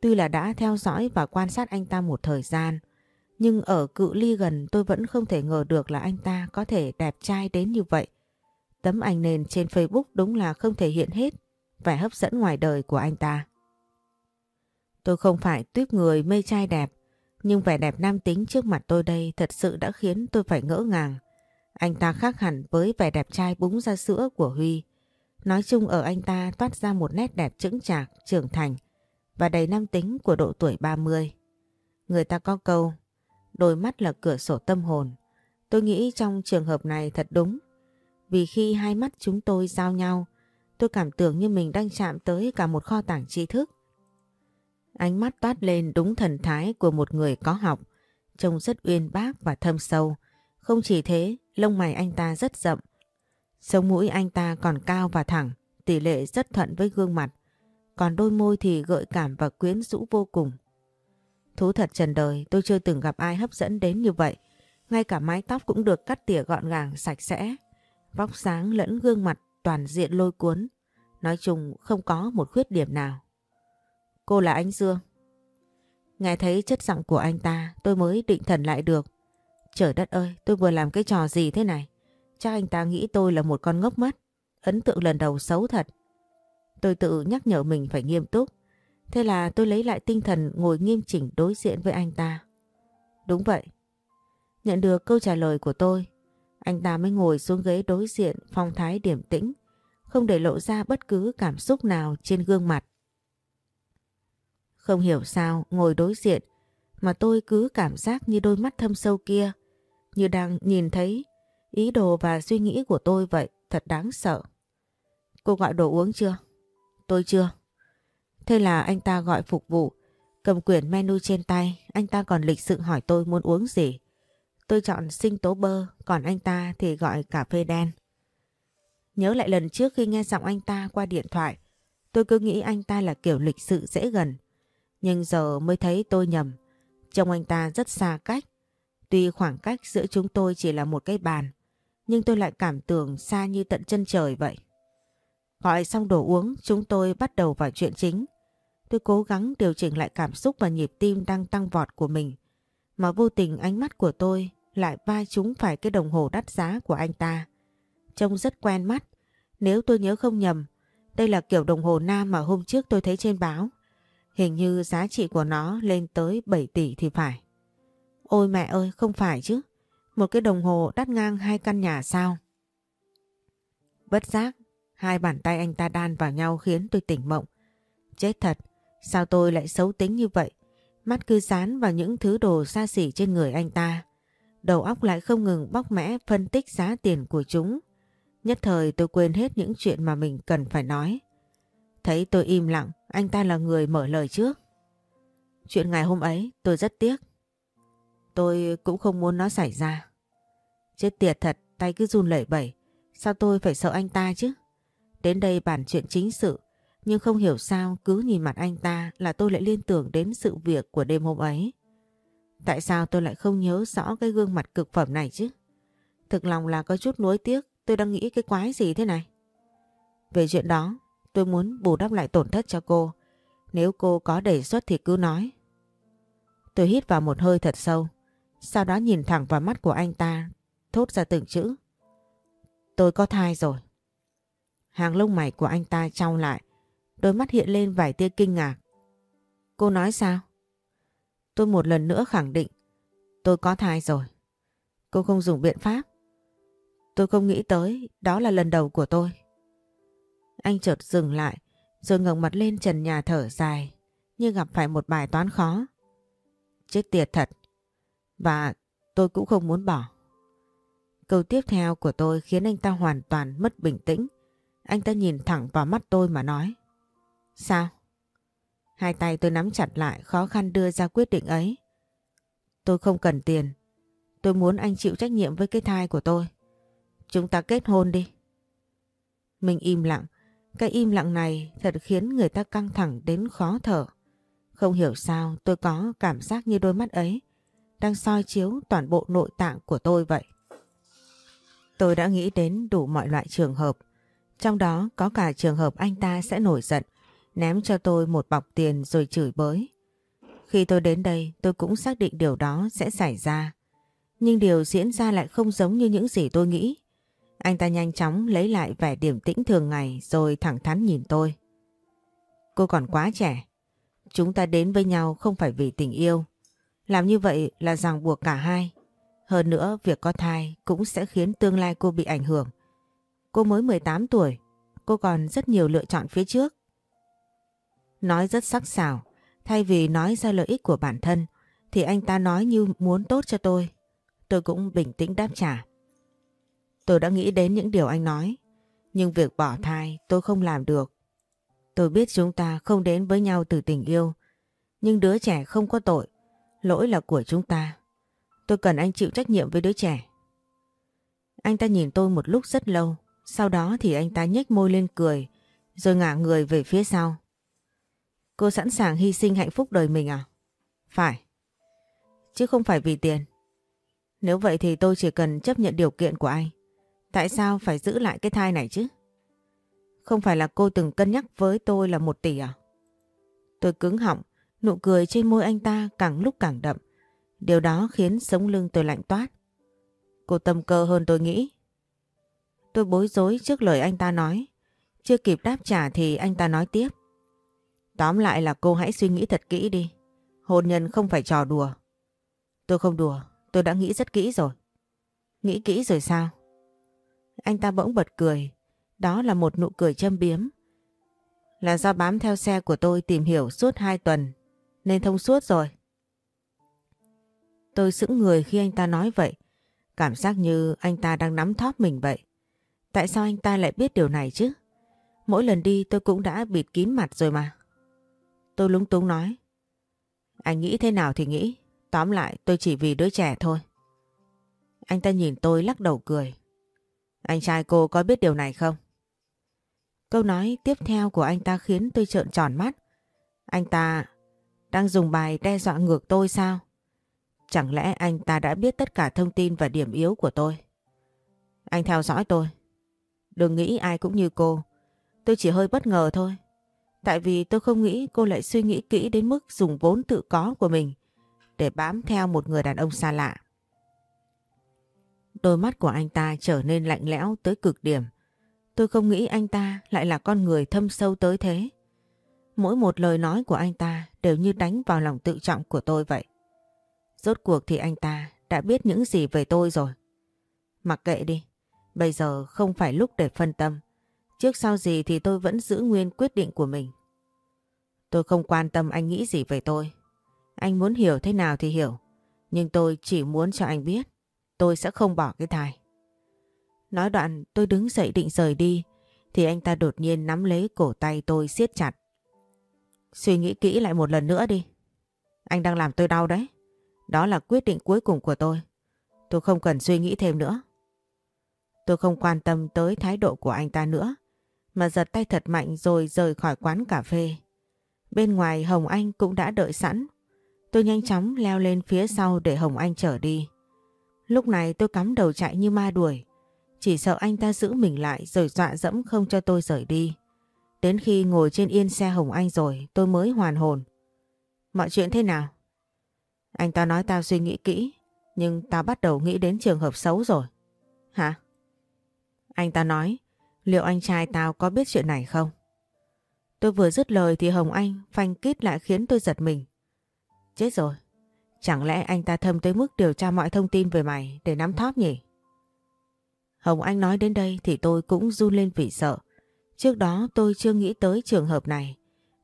Tuy là đã theo dõi và quan sát anh ta một thời gian, nhưng ở cự ly gần tôi vẫn không thể ngờ được là anh ta có thể đẹp trai đến như vậy. Tấm ảnh nền trên Facebook đúng là không thể hiện hết vẻ hấp dẫn ngoài đời của anh ta. Tôi không phải tuyếp người mê trai đẹp, nhưng vẻ đẹp nam tính trước mặt tôi đây thật sự đã khiến tôi phải ngỡ ngàng. Anh ta khác hẳn với vẻ đẹp trai búng ra sữa của Huy. Nói chung ở anh ta toát ra một nét đẹp chững chạc, trưởng thành và đầy nam tính của độ tuổi 30. Người ta có câu, đôi mắt là cửa sổ tâm hồn. Tôi nghĩ trong trường hợp này thật đúng. Vì khi hai mắt chúng tôi giao nhau, tôi cảm tưởng như mình đang chạm tới cả một kho tàng tri thức. Ánh mắt toát lên đúng thần thái của một người có học, trông rất uyên bác và thâm sâu. Không chỉ thế, lông mày anh ta rất rậm, sống mũi anh ta còn cao và thẳng, tỷ lệ rất thuận với gương mặt, còn đôi môi thì gợi cảm và quyến rũ vô cùng. Thú thật trần đời tôi chưa từng gặp ai hấp dẫn đến như vậy, ngay cả mái tóc cũng được cắt tỉa gọn gàng sạch sẽ, vóc sáng lẫn gương mặt toàn diện lôi cuốn, nói chung không có một khuyết điểm nào. Cô là anh Dương. Nghe thấy chất giọng của anh ta tôi mới định thần lại được. Trời đất ơi tôi vừa làm cái trò gì thế này. Chắc anh ta nghĩ tôi là một con ngốc mất. Ấn tượng lần đầu xấu thật. Tôi tự nhắc nhở mình phải nghiêm túc. Thế là tôi lấy lại tinh thần ngồi nghiêm chỉnh đối diện với anh ta. Đúng vậy. Nhận được câu trả lời của tôi, anh ta mới ngồi xuống ghế đối diện phong thái điềm tĩnh, không để lộ ra bất cứ cảm xúc nào trên gương mặt. Không hiểu sao ngồi đối diện mà tôi cứ cảm giác như đôi mắt thâm sâu kia, như đang nhìn thấy ý đồ và suy nghĩ của tôi vậy, thật đáng sợ. Cô gọi đồ uống chưa? Tôi chưa. Thế là anh ta gọi phục vụ, cầm quyển menu trên tay, anh ta còn lịch sự hỏi tôi muốn uống gì. Tôi chọn sinh tố bơ, còn anh ta thì gọi cà phê đen. Nhớ lại lần trước khi nghe giọng anh ta qua điện thoại, tôi cứ nghĩ anh ta là kiểu lịch sự dễ gần. Nhưng giờ mới thấy tôi nhầm. Trông anh ta rất xa cách. Tuy khoảng cách giữa chúng tôi chỉ là một cái bàn, nhưng tôi lại cảm tưởng xa như tận chân trời vậy. Gọi xong đồ uống, chúng tôi bắt đầu vào chuyện chính. Tôi cố gắng điều chỉnh lại cảm xúc và nhịp tim đang tăng vọt của mình. Mà vô tình ánh mắt của tôi lại va trúng phải cái đồng hồ đắt giá của anh ta. Trông rất quen mắt. Nếu tôi nhớ không nhầm, đây là kiểu đồng hồ nam mà hôm trước tôi thấy trên báo. Hình như giá trị của nó lên tới 7 tỷ thì phải. Ôi mẹ ơi, không phải chứ. Một cái đồng hồ đắt ngang hai căn nhà sao? Bất giác, hai bàn tay anh ta đan vào nhau khiến tôi tỉnh mộng. Chết thật, sao tôi lại xấu tính như vậy? Mắt cứ dán vào những thứ đồ xa xỉ trên người anh ta. Đầu óc lại không ngừng bóc mẽ phân tích giá tiền của chúng. Nhất thời tôi quên hết những chuyện mà mình cần phải nói. Thấy tôi im lặng, anh ta là người mở lời trước. Chuyện ngày hôm ấy tôi rất tiếc. Tôi cũng không muốn nó xảy ra. Chết tiệt thật, tay cứ run lẩy bẩy. Sao tôi phải sợ anh ta chứ? Đến đây bản chuyện chính sự, nhưng không hiểu sao cứ nhìn mặt anh ta là tôi lại liên tưởng đến sự việc của đêm hôm ấy. Tại sao tôi lại không nhớ rõ cái gương mặt cực phẩm này chứ? Thực lòng là có chút nuối tiếc, tôi đang nghĩ cái quái gì thế này. Về chuyện đó, tôi muốn bù đắp lại tổn thất cho cô. Nếu cô có đề xuất thì cứ nói. Tôi hít vào một hơi thật sâu, sau đó nhìn thẳng vào mắt của anh ta, thốt ra từng chữ. Tôi có thai rồi. Hàng lông mày của anh ta trao lại, đôi mắt hiện lên vài tia kinh ngạc. Cô nói sao? Tôi một lần nữa khẳng định, tôi có thai rồi. Cô không dùng biện pháp. Tôi không nghĩ tới, đó là lần đầu của tôi. Anh chợt dừng lại, rồi ngẩng mặt lên trần nhà thở dài, như gặp phải một bài toán khó. Chết tiệt thật. Và tôi cũng không muốn bỏ. Câu tiếp theo của tôi khiến anh ta hoàn toàn mất bình tĩnh. Anh ta nhìn thẳng vào mắt tôi mà nói. Sao? Hai tay tôi nắm chặt lại khó khăn đưa ra quyết định ấy. Tôi không cần tiền. Tôi muốn anh chịu trách nhiệm với cái thai của tôi. Chúng ta kết hôn đi. Mình im lặng. Cái im lặng này thật khiến người ta căng thẳng đến khó thở. Không hiểu sao tôi có cảm giác như đôi mắt ấy đang soi chiếu toàn bộ nội tạng của tôi vậy. Tôi đã nghĩ đến đủ mọi loại trường hợp. Trong đó có cả trường hợp anh ta sẽ nổi giận, ném cho tôi một bọc tiền rồi chửi bới. Khi tôi đến đây tôi cũng xác định điều đó sẽ xảy ra. Nhưng điều diễn ra lại không giống như những gì tôi nghĩ. Anh ta nhanh chóng lấy lại vẻ điểm tĩnh thường ngày rồi thẳng thắn nhìn tôi. Cô còn quá trẻ. Chúng ta đến với nhau không phải vì tình yêu. Làm như vậy là ràng buộc cả hai. Hơn nữa việc có thai cũng sẽ khiến tương lai cô bị ảnh hưởng. Cô mới 18 tuổi, cô còn rất nhiều lựa chọn phía trước. Nói rất sắc sảo, thay vì nói ra lợi ích của bản thân thì anh ta nói như muốn tốt cho tôi. Tôi cũng bình tĩnh đáp trả. Tôi đã nghĩ đến những điều anh nói, nhưng việc bỏ thai tôi không làm được. Tôi biết chúng ta không đến với nhau từ tình yêu, nhưng đứa trẻ không có tội, lỗi là của chúng ta. Tôi cần anh chịu trách nhiệm với đứa trẻ. Anh ta nhìn tôi một lúc rất lâu, sau đó thì anh ta nhếch môi lên cười, rồi ngả người về phía sau. Cô sẵn sàng hy sinh hạnh phúc đời mình à? Phải. Chứ không phải vì tiền. Nếu vậy thì tôi chỉ cần chấp nhận điều kiện của anh. Tại sao phải giữ lại cái thai này chứ? Không phải là cô từng cân nhắc với tôi là một tỷ à? Tôi cứng họng, nụ cười trên môi anh ta càng lúc càng đậm. Điều đó khiến sống lưng tôi lạnh toát. Cô tâm cơ hơn tôi nghĩ. Tôi bối rối trước lời anh ta nói. Chưa kịp đáp trả thì anh ta nói tiếp. Tóm lại là cô hãy suy nghĩ thật kỹ đi. Hôn nhân không phải trò đùa. Tôi không đùa, tôi đã nghĩ rất kỹ rồi. Nghĩ kỹ rồi sao? Anh ta bỗng bật cười. Đó là một nụ cười châm biếm. Là do bám theo xe của tôi tìm hiểu suốt hai tuần. Nên thông suốt rồi. Tôi sững người khi anh ta nói vậy. Cảm giác như anh ta đang nắm thóp mình vậy. Tại sao anh ta lại biết điều này chứ? Mỗi lần đi tôi cũng đã bịt kín mặt rồi mà. Tôi lúng túng nói. Anh nghĩ thế nào thì nghĩ. Tóm lại, tôi chỉ vì đứa trẻ thôi. Anh ta nhìn tôi lắc đầu cười. Anh trai cô có biết điều này không? Câu nói tiếp theo của anh ta khiến tôi trợn tròn mắt. Anh ta đang dùng bài đe dọa ngược tôi sao? Chẳng lẽ anh ta đã biết tất cả thông tin và điểm yếu của tôi? Anh theo dõi tôi. Đừng nghĩ ai cũng như cô. Tôi chỉ hơi bất ngờ thôi. Tại vì tôi không nghĩ cô lại suy nghĩ kỹ đến mức dùng vốn tự có của mình để bám theo một người đàn ông xa lạ. Đôi mắt của anh ta trở nên lạnh lẽo tới cực điểm. Tôi không nghĩ anh ta lại là con người thâm sâu tới thế. Mỗi một lời nói của anh ta đều như đánh vào lòng tự trọng của tôi vậy. Rốt cuộc thì anh ta đã biết những gì về tôi rồi. Mặc kệ đi, bây giờ không phải lúc để phân tâm. Trước sau gì thì tôi vẫn giữ nguyên quyết định của mình. Tôi không quan tâm anh nghĩ gì về tôi. Anh muốn hiểu thế nào thì hiểu. Nhưng tôi chỉ muốn cho anh biết tôi sẽ không bỏ cái thai. Nói đoạn tôi đứng dậy định rời đi, thì anh ta đột nhiên nắm lấy cổ tay tôi siết chặt. Suy nghĩ kỹ lại một lần nữa đi. Anh đang làm tôi đau đấy. Đó là quyết định cuối cùng của tôi. Tôi không cần suy nghĩ thêm nữa. Tôi không quan tâm tới thái độ của anh ta nữa mà giật tay thật mạnh rồi rời khỏi quán cà phê. Bên ngoài Hồng Anh cũng đã đợi sẵn. Tôi nhanh chóng leo lên phía sau để Hồng Anh chở đi. Lúc này tôi cắm đầu chạy như ma đuổi. Chỉ sợ anh ta giữ mình lại rồi dọa dẫm không cho tôi rời đi. Đến khi ngồi trên yên xe Hồng Anh rồi, tôi mới hoàn hồn. Mọi chuyện thế nào? Anh ta nói tao suy nghĩ kỹ, nhưng tao bắt đầu nghĩ đến trường hợp xấu rồi. Hả? Anh ta nói liệu anh trai tao có biết chuyện này không? Tôi vừa dứt lời thì Hồng Anh phanh kít lại khiến tôi giật mình. Chết rồi. Chẳng lẽ anh ta thâm tới mức điều tra mọi thông tin về mày để nắm thóp nhỉ? Hồng Anh nói đến đây thì tôi cũng run lên vì sợ. Trước đó tôi chưa nghĩ tới trường hợp này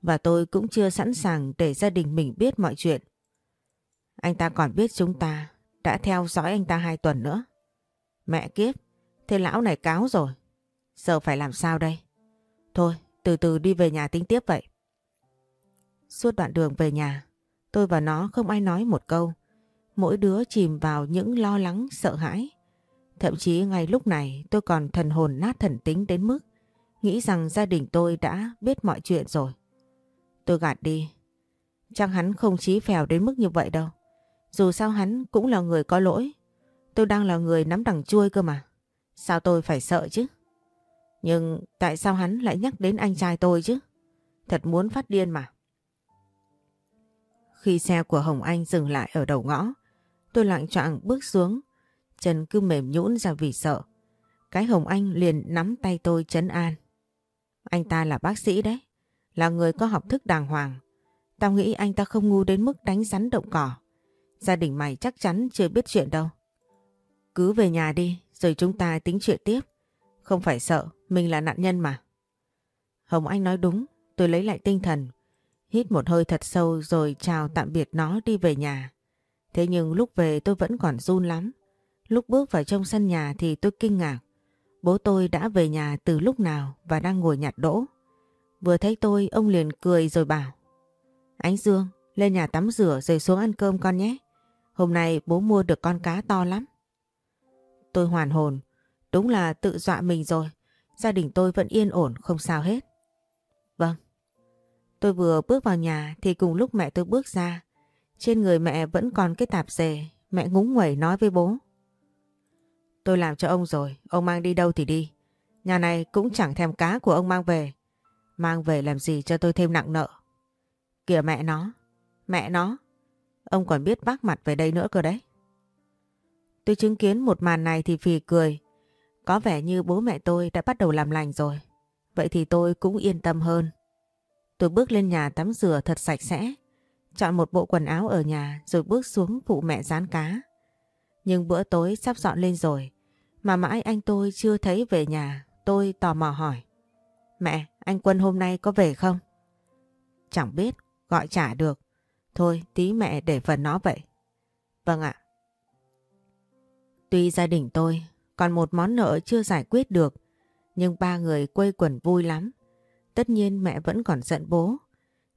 và tôi cũng chưa sẵn sàng để gia đình mình biết mọi chuyện. Anh ta còn biết chúng ta đã theo dõi anh ta hai tuần nữa. Mẹ kiếp, thế lão này cáo rồi. Giờ phải làm sao đây? Thôi, từ từ đi về nhà tính tiếp vậy. Suốt đoạn đường về nhà, tôi và nó không ai nói một câu. Mỗi đứa chìm vào những lo lắng, sợ hãi. Thậm chí ngay lúc này tôi còn thần hồn nát thần tính đến mức nghĩ rằng gia đình tôi đã biết mọi chuyện rồi. Tôi gạt đi. Chắc hắn không chí phèo đến mức như vậy đâu. Dù sao hắn cũng là người có lỗi. Tôi đang là người nắm đằng chui cơ mà. Sao tôi phải sợ chứ? Nhưng tại sao hắn lại nhắc đến anh trai tôi chứ? Thật muốn phát điên mà. Khi xe của Hồng Anh dừng lại ở đầu ngõ, tôi lặng choạng bước xuống, chân cứ mềm nhũn ra vì sợ. Cái Hồng Anh liền nắm tay tôi chấn an. Anh ta là bác sĩ đấy, là người có học thức đàng hoàng. Tao nghĩ anh ta không ngu đến mức đánh rắn động cỏ. Gia đình mày chắc chắn chưa biết chuyện đâu. Cứ về nhà đi, rồi chúng ta tính chuyện tiếp. Không phải sợ, mình là nạn nhân mà. Hồng Anh nói đúng, tôi lấy lại tinh thần. Hít một hơi thật sâu rồi chào tạm biệt nó đi về nhà. Thế nhưng lúc về tôi vẫn còn run lắm. Lúc bước vào trong sân nhà thì tôi kinh ngạc. Bố tôi đã về nhà từ lúc nào và đang ngồi nhặt đỗ. Vừa thấy tôi ông liền cười rồi bảo. Ánh Dương, lên nhà tắm rửa rồi xuống ăn cơm con nhé. Hôm nay bố mua được con cá to lắm. Tôi hoàn hồn. Đúng là tự dọa mình rồi. Gia đình tôi vẫn yên ổn không sao hết. Vâng. Tôi vừa bước vào nhà thì cùng lúc mẹ tôi bước ra. Trên người mẹ vẫn còn cái tạp dề. Mẹ ngúng nguẩy nói với bố. Tôi làm cho ông rồi, ông mang đi đâu thì đi. Nhà này cũng chẳng thèm cá của ông mang về. Mang về làm gì cho tôi thêm nặng nợ. Kìa mẹ nó, mẹ nó. Ông còn biết bác mặt về đây nữa cơ đấy. Tôi chứng kiến một màn này thì phì cười. Có vẻ như bố mẹ tôi đã bắt đầu làm lành rồi. Vậy thì tôi cũng yên tâm hơn. Tôi bước lên nhà tắm rửa thật sạch sẽ. Chọn một bộ quần áo ở nhà rồi bước xuống phụ mẹ rán cá. Nhưng bữa tối sắp dọn lên rồi. Mà mãi anh tôi chưa thấy về nhà. Tôi tò mò hỏi. Mẹ, anh Quân hôm nay có về không? Chẳng biết, gọi trả được. Thôi tí mẹ để phần nó vậy. Vâng ạ. Tuy gia đình tôi còn một món nợ chưa giải quyết được, nhưng ba người quây quần vui lắm. Tất nhiên mẹ vẫn còn giận bố.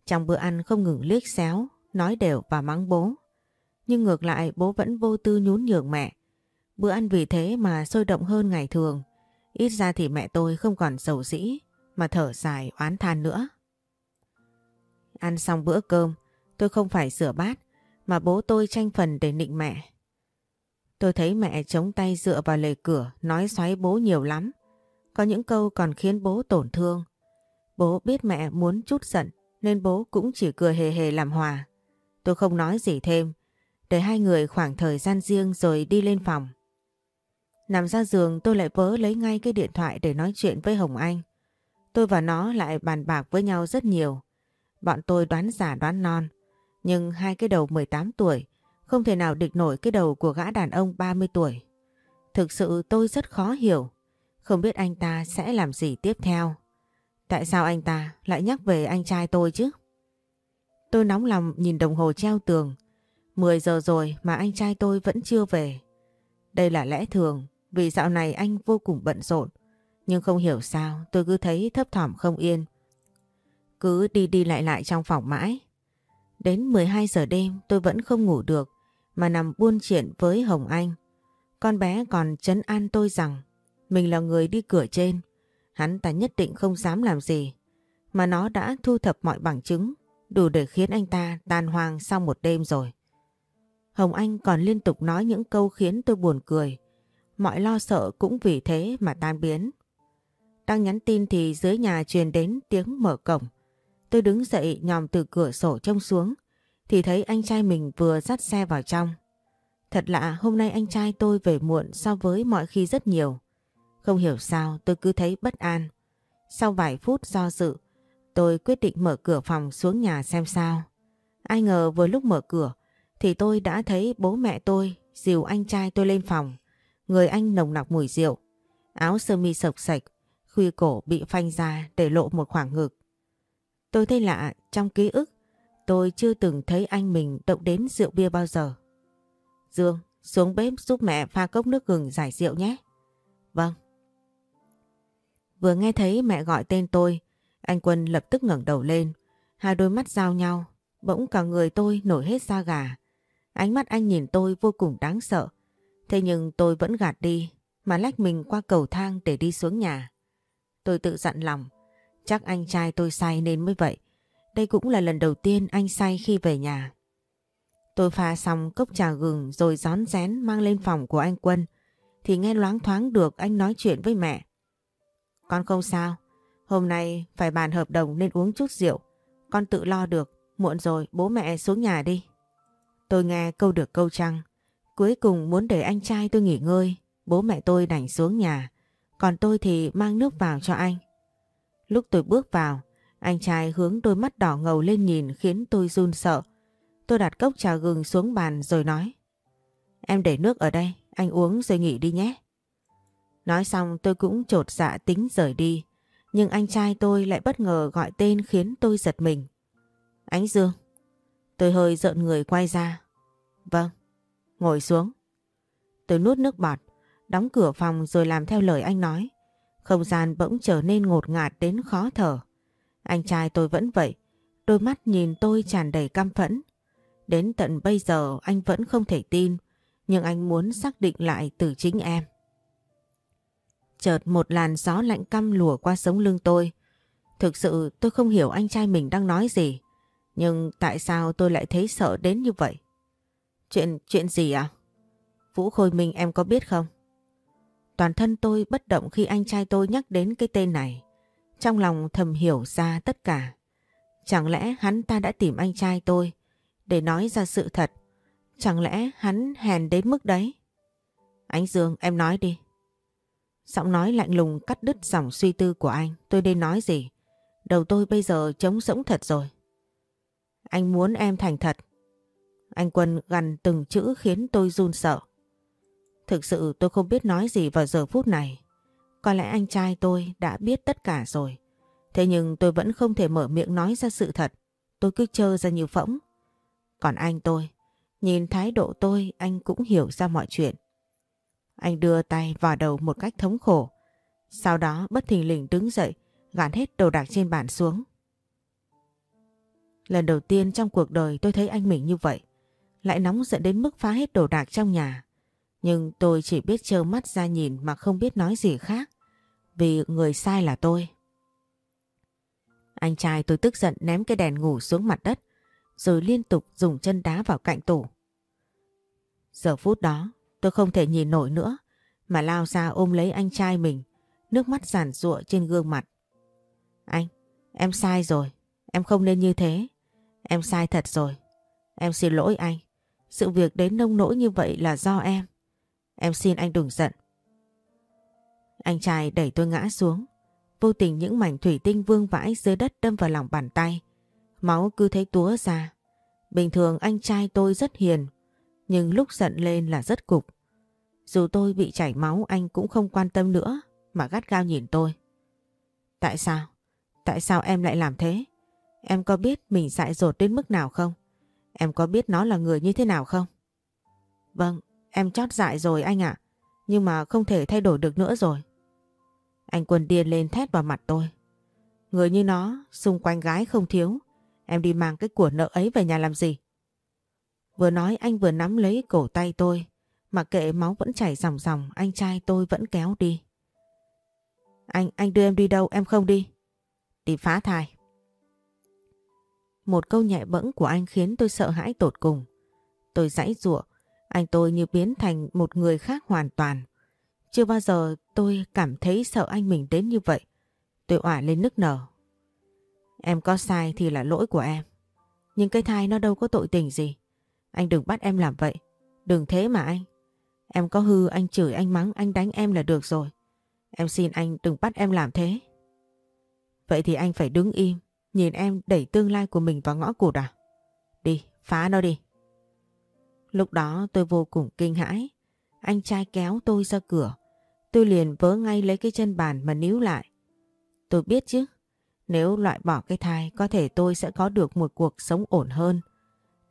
Trong bữa ăn không ngừng liếc xéo, nói đều và mắng bố. Nhưng ngược lại bố vẫn vô tư nhún nhường mẹ. Bữa ăn vì thế mà sôi động hơn ngày thường. Ít ra thì mẹ tôi không còn sầu dĩ mà thở dài oán than nữa. Ăn xong bữa cơm, tôi không phải rửa bát mà bố tôi tranh phần để nịnh mẹ. Tôi thấy mẹ chống tay dựa vào lề cửa nói xoáy bố nhiều lắm. Có những câu còn khiến bố tổn thương. Bố biết mẹ muốn chút giận nên bố cũng chỉ cười hề hề làm hòa. Tôi không nói gì thêm, để hai người khoảng thời gian riêng rồi đi lên phòng. Nằm ra giường tôi lại vớ lấy ngay cái điện thoại để nói chuyện với Hồng Anh. Tôi và nó lại bàn bạc với nhau rất nhiều. Bọn tôi đoán giả đoán non. Nhưng hai cái đầu 18 tuổi không thể nào địch nổi cái đầu của gã đàn ông 30 tuổi. Thực sự tôi rất khó hiểu. Không biết anh ta sẽ làm gì tiếp theo. Tại sao anh ta lại nhắc về anh trai tôi chứ? Tôi nóng lòng nhìn đồng hồ treo tường. 10 giờ rồi mà anh trai tôi vẫn chưa về. Đây là lẽ thường, vì dạo này anh vô cùng bận rộn. Nhưng không hiểu sao, tôi cứ thấy thấp thỏm không yên. Cứ đi đi lại lại trong phòng mãi. Đến 12 giờ đêm, tôi vẫn không ngủ được mà nằm buôn chuyện với Hồng Anh. Con bé còn chấn an tôi rằng mình là người đi cửa trên. Hắn ta nhất định không dám làm gì. Mà nó đã thu thập mọi bằng chứng, đủ để khiến anh ta tan hoang sau một đêm rồi. Hồng Anh còn liên tục nói những câu khiến tôi buồn cười. Mọi lo sợ cũng vì thế mà tan biến. Đang nhắn tin thì dưới nhà truyền đến tiếng mở cổng. Tôi đứng dậy nhòm từ cửa sổ trông xuống thì thấy anh trai mình vừa dắt xe vào trong. Thật lạ hôm nay anh trai tôi về muộn so với mọi khi rất nhiều. Không hiểu sao tôi cứ thấy bất an. Sau vài phút do dự, tôi quyết định mở cửa phòng xuống nhà xem sao. Ai ngờ vừa lúc mở cửa thì tôi đã thấy bố mẹ tôi dìu anh trai tôi lên phòng. Người anh nồng nặc mùi rượu, áo sơ mi sộc sạch, khuy cổ bị phanh ra để lộ một khoảng ngực. Tôi thấy lạ, trong ký ức, tôi chưa từng thấy anh mình động đến rượu bia bao giờ. Dương, xuống bếp giúp mẹ pha cốc nước gừng giải rượu nhé. Vâng. Vừa nghe thấy mẹ gọi tên tôi, anh Quân lập tức ngẩng đầu lên, hai đôi mắt giao nhau, bỗng cả người tôi nổi hết da gà. Ánh mắt anh nhìn tôi vô cùng đáng sợ, thế nhưng tôi vẫn gạt đi, mà lách mình qua cầu thang để đi xuống nhà. Tôi tự dặn lòng, chắc anh trai tôi say nên mới vậy. Đây cũng là lần đầu tiên anh say khi về nhà. Tôi pha xong cốc trà gừng rồi rón rén mang lên phòng của anh Quân, thì nghe loáng thoáng được anh nói chuyện với mẹ. Con không sao, hôm nay phải bàn hợp đồng nên uống chút rượu, con tự lo được, muộn rồi, bố mẹ xuống nhà đi. Tôi nghe câu được câu trăng. Cuối cùng muốn để anh trai tôi nghỉ ngơi, bố mẹ tôi đành xuống nhà. Còn tôi thì mang nước vào cho anh. Lúc tôi bước vào, anh trai hướng đôi mắt đỏ ngầu lên nhìn khiến tôi run sợ. Tôi đặt cốc trà gừng xuống bàn rồi nói. Em để nước ở đây, anh uống rồi nghỉ đi nhé. Nói xong tôi cũng trột dạ tính rời đi. Nhưng anh trai tôi lại bất ngờ gọi tên khiến tôi giật mình. Ánh Dương. Tôi hơi giận người quay ra. Vâng. Ngồi xuống. Tôi nuốt nước bọt, đóng cửa phòng rồi làm theo lời anh nói. Không gian bỗng trở nên ngột ngạt đến khó thở. Anh trai tôi vẫn vậy, đôi mắt nhìn tôi tràn đầy căm phẫn. Đến tận bây giờ anh vẫn không thể tin, nhưng anh muốn xác định lại từ chính em. Chợt một làn gió lạnh căm lùa qua sống lưng tôi. Thực sự tôi không hiểu anh trai mình đang nói gì. Nhưng tại sao tôi lại thấy sợ đến như vậy? Chuyện, chuyện gì à? Vũ Khôi Minh em có biết không? Toàn thân tôi bất động khi anh trai tôi nhắc đến cái tên này. Trong lòng thầm hiểu ra tất cả. Chẳng lẽ hắn ta đã tìm anh trai tôi để nói ra sự thật? Chẳng lẽ hắn hèn đến mức đấy? Ánh Dương, em nói đi. Giọng nói lạnh lùng cắt đứt dòng suy tư của anh. Tôi nên nói gì? Đầu tôi bây giờ trống rỗng thật rồi. Anh muốn em thành thật. Anh Quân gần từng chữ khiến tôi run sợ. Thực sự tôi không biết nói gì vào giờ phút này. Có lẽ anh trai tôi đã biết tất cả rồi. Thế nhưng tôi vẫn không thể mở miệng nói ra sự thật. Tôi cứ trơ ra nhiều phỗng. Còn anh tôi, nhìn thái độ tôi anh cũng hiểu ra mọi chuyện. Anh đưa tay vào đầu một cách thống khổ. Sau đó bất thình lình đứng dậy, gạt hết đồ đạc trên bàn xuống. Lần đầu tiên trong cuộc đời tôi thấy anh mình như vậy. Lại nóng giận đến mức phá hết đồ đạc trong nhà. Nhưng tôi chỉ biết trơ mắt ra nhìn mà không biết nói gì khác. Vì người sai là tôi. Anh trai tôi tức giận ném cái đèn ngủ xuống mặt đất. Rồi liên tục dùng chân đá vào cạnh tủ. Giờ phút đó tôi không thể nhìn nổi nữa. Mà lao ra ôm lấy anh trai mình. Nước mắt giàn rụa trên gương mặt. Anh, em sai rồi. Em không nên như thế. Em sai thật rồi. Em xin lỗi anh. Sự việc đến nông nỗi như vậy là do em. Em xin anh đừng giận. Anh trai đẩy tôi ngã xuống. Vô tình những mảnh thủy tinh vương vãi dưới đất đâm vào lòng bàn tay. Máu cứ thấy túa ra. Bình thường anh trai tôi rất hiền. Nhưng lúc giận lên là rất cục. Dù tôi bị chảy máu anh cũng không quan tâm nữa. Mà gắt gao nhìn tôi. Tại sao? Tại sao em lại làm thế? Em có biết mình dại dột đến mức nào không? Em có biết nó là người như thế nào không? Vâng, em chót dại rồi anh ạ. Nhưng mà không thể thay đổi được nữa rồi. Anh Quân điên lên thét vào mặt tôi. Người như nó, xung quanh gái không thiếu. Em đi mang cái của nợ ấy về nhà làm gì? Vừa nói anh vừa nắm lấy cổ tay tôi. mà kệ máu vẫn chảy ròng ròng, anh trai tôi vẫn kéo đi. Anh, anh đưa em đi đâu, em không đi. Đi phá thai. Một câu nhẹ bẫng của anh khiến tôi sợ hãi tột cùng. Tôi dãy ruộng, anh tôi như biến thành một người khác hoàn toàn. Chưa bao giờ tôi cảm thấy sợ anh mình đến như vậy. Tôi ỏa lên nức nở. Em có sai thì là lỗi của em. Nhưng cái thai nó đâu có tội tình gì. Anh đừng bắt em làm vậy. Đừng thế mà anh. Em có hư anh chửi anh mắng anh đánh em là được rồi. Em xin anh đừng bắt em làm thế. Vậy thì anh phải đứng im Nhìn em đẩy tương lai của mình vào ngõ cụt à? Đi, phá nó đi. Lúc đó tôi vô cùng kinh hãi. Anh trai kéo tôi ra cửa. Tôi liền vớ ngay lấy cái chân bàn mà níu lại. Tôi biết chứ, nếu loại bỏ cái thai có thể tôi sẽ có được một cuộc sống ổn hơn.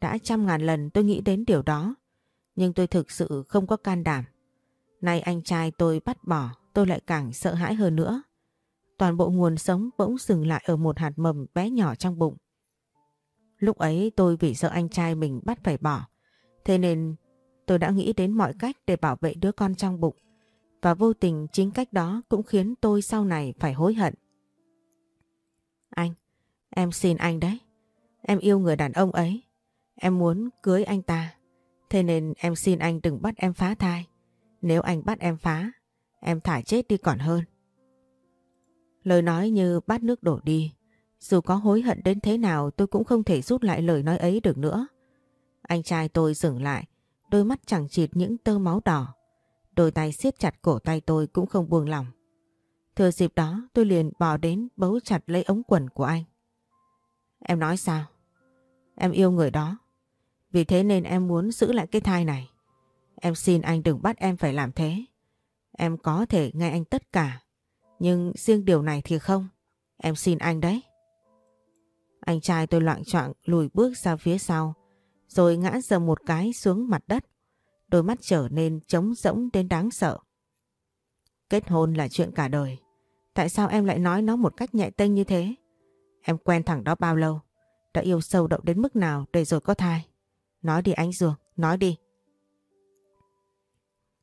Đã trăm ngàn lần tôi nghĩ đến điều đó, nhưng tôi thực sự không có can đảm. Nay anh trai tôi bắt bỏ, tôi lại càng sợ hãi hơn nữa. Toàn bộ nguồn sống bỗng dừng lại ở một hạt mầm bé nhỏ trong bụng. Lúc ấy tôi vì sợ anh trai mình bắt phải bỏ. Thế nên tôi đã nghĩ đến mọi cách để bảo vệ đứa con trong bụng. Và vô tình chính cách đó cũng khiến tôi sau này phải hối hận. Anh, em xin anh đấy. Em yêu người đàn ông ấy. Em muốn cưới anh ta. Thế nên em xin anh đừng bắt em phá thai. Nếu anh bắt em phá, em thải chết đi còn hơn. Lời nói như bát nước đổ đi. Dù có hối hận đến thế nào tôi cũng không thể rút lại lời nói ấy được nữa. Anh trai tôi dừng lại, đôi mắt chẳng chịt những tơ máu đỏ. Đôi tay siết chặt cổ tay tôi cũng không buông lòng. Thừa dịp đó, tôi liền bò đến bấu chặt lấy ống quần của anh. Em nói sao? Em yêu người đó. Vì thế nên em muốn giữ lại cái thai này. Em xin anh đừng bắt em phải làm thế. Em có thể nghe anh tất cả. Nhưng riêng điều này thì không. Em xin anh đấy. Anh trai tôi loạn trọng lùi bước ra phía sau. Rồi ngã dầm một cái xuống mặt đất. Đôi mắt trở nên trống rỗng đến đáng sợ. Kết hôn là chuyện cả đời. Tại sao em lại nói nó một cách nhẹ tênh như thế? Em quen thằng đó bao lâu? Đã yêu sâu đậm đến mức nào để rồi có thai? Nói đi anh Dường, nói đi.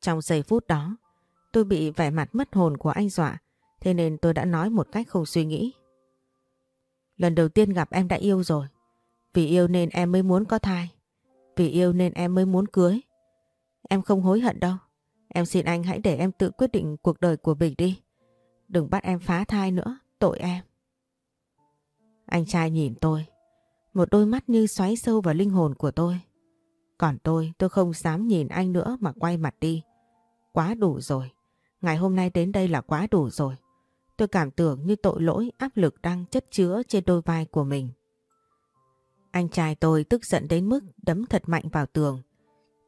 Trong giây phút đó, tôi bị vẻ mặt mất hồn của anh dọa, thế nên tôi đã nói một cách không suy nghĩ. Lần đầu tiên gặp em đã yêu rồi. Vì yêu nên em mới muốn có thai. Vì yêu nên em mới muốn cưới. Em không hối hận đâu. Em xin anh hãy để em tự quyết định cuộc đời của mình đi. Đừng bắt em phá thai nữa, tội em. Anh trai nhìn tôi, một đôi mắt như xoáy sâu vào linh hồn của tôi. Còn tôi, tôi không dám nhìn anh nữa mà quay mặt đi. Quá đủ rồi. Ngày hôm nay đến đây là quá đủ rồi. Tôi cảm tưởng như tội lỗi áp lực đang chất chứa trên đôi vai của mình. Anh trai tôi tức giận đến mức đấm thật mạnh vào tường.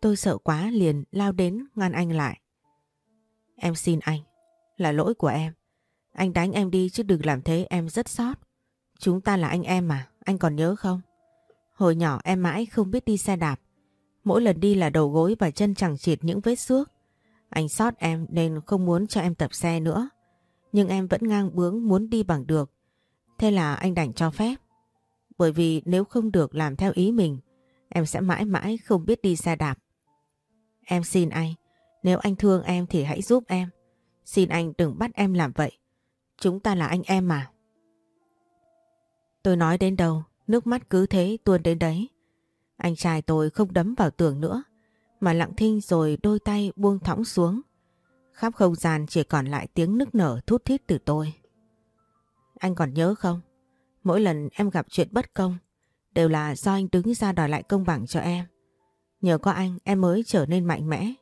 Tôi sợ quá liền lao đến ngăn anh lại. Em xin anh, là lỗi của em. Anh đánh em đi chứ đừng làm thế em rất sót. Chúng ta là anh em mà, anh còn nhớ không? Hồi nhỏ em mãi không biết đi xe đạp. Mỗi lần đi là đầu gối và chân chẳng chịt những vết xước. Anh sót em nên không muốn cho em tập xe nữa. Nhưng em vẫn ngang bướng muốn đi bằng được. Thế là anh đành cho phép. Bởi vì nếu không được làm theo ý mình, em sẽ mãi mãi không biết đi xe đạp. Em xin anh, nếu anh thương em thì hãy giúp em. Xin anh đừng bắt em làm vậy. Chúng ta là anh em mà. Tôi nói đến đâu, nước mắt cứ thế tuôn đến đấy. Anh trai tôi không đấm vào tường nữa, mà lặng thinh rồi đôi tay buông thõng xuống. Khắp không gian chỉ còn lại tiếng nức nở thút thít từ tôi. Anh còn nhớ không? Mỗi lần em gặp chuyện bất công, đều là do anh đứng ra đòi lại công bằng cho em. Nhờ có anh em mới trở nên mạnh mẽ.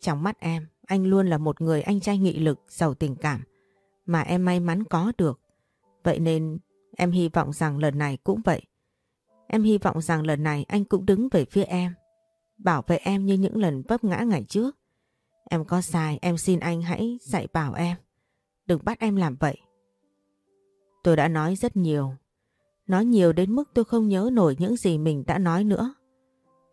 Trong mắt em, anh luôn là một người anh trai nghị lực, giàu tình cảm mà em may mắn có được. Vậy nên em hy vọng rằng lần này cũng vậy. Em hy vọng rằng lần này anh cũng đứng về phía em. Bảo vệ em như những lần vấp ngã ngày trước. Em có sai em xin anh hãy dạy bảo em. Đừng bắt em làm vậy. Tôi đã nói rất nhiều. Nói nhiều đến mức tôi không nhớ nổi những gì mình đã nói nữa.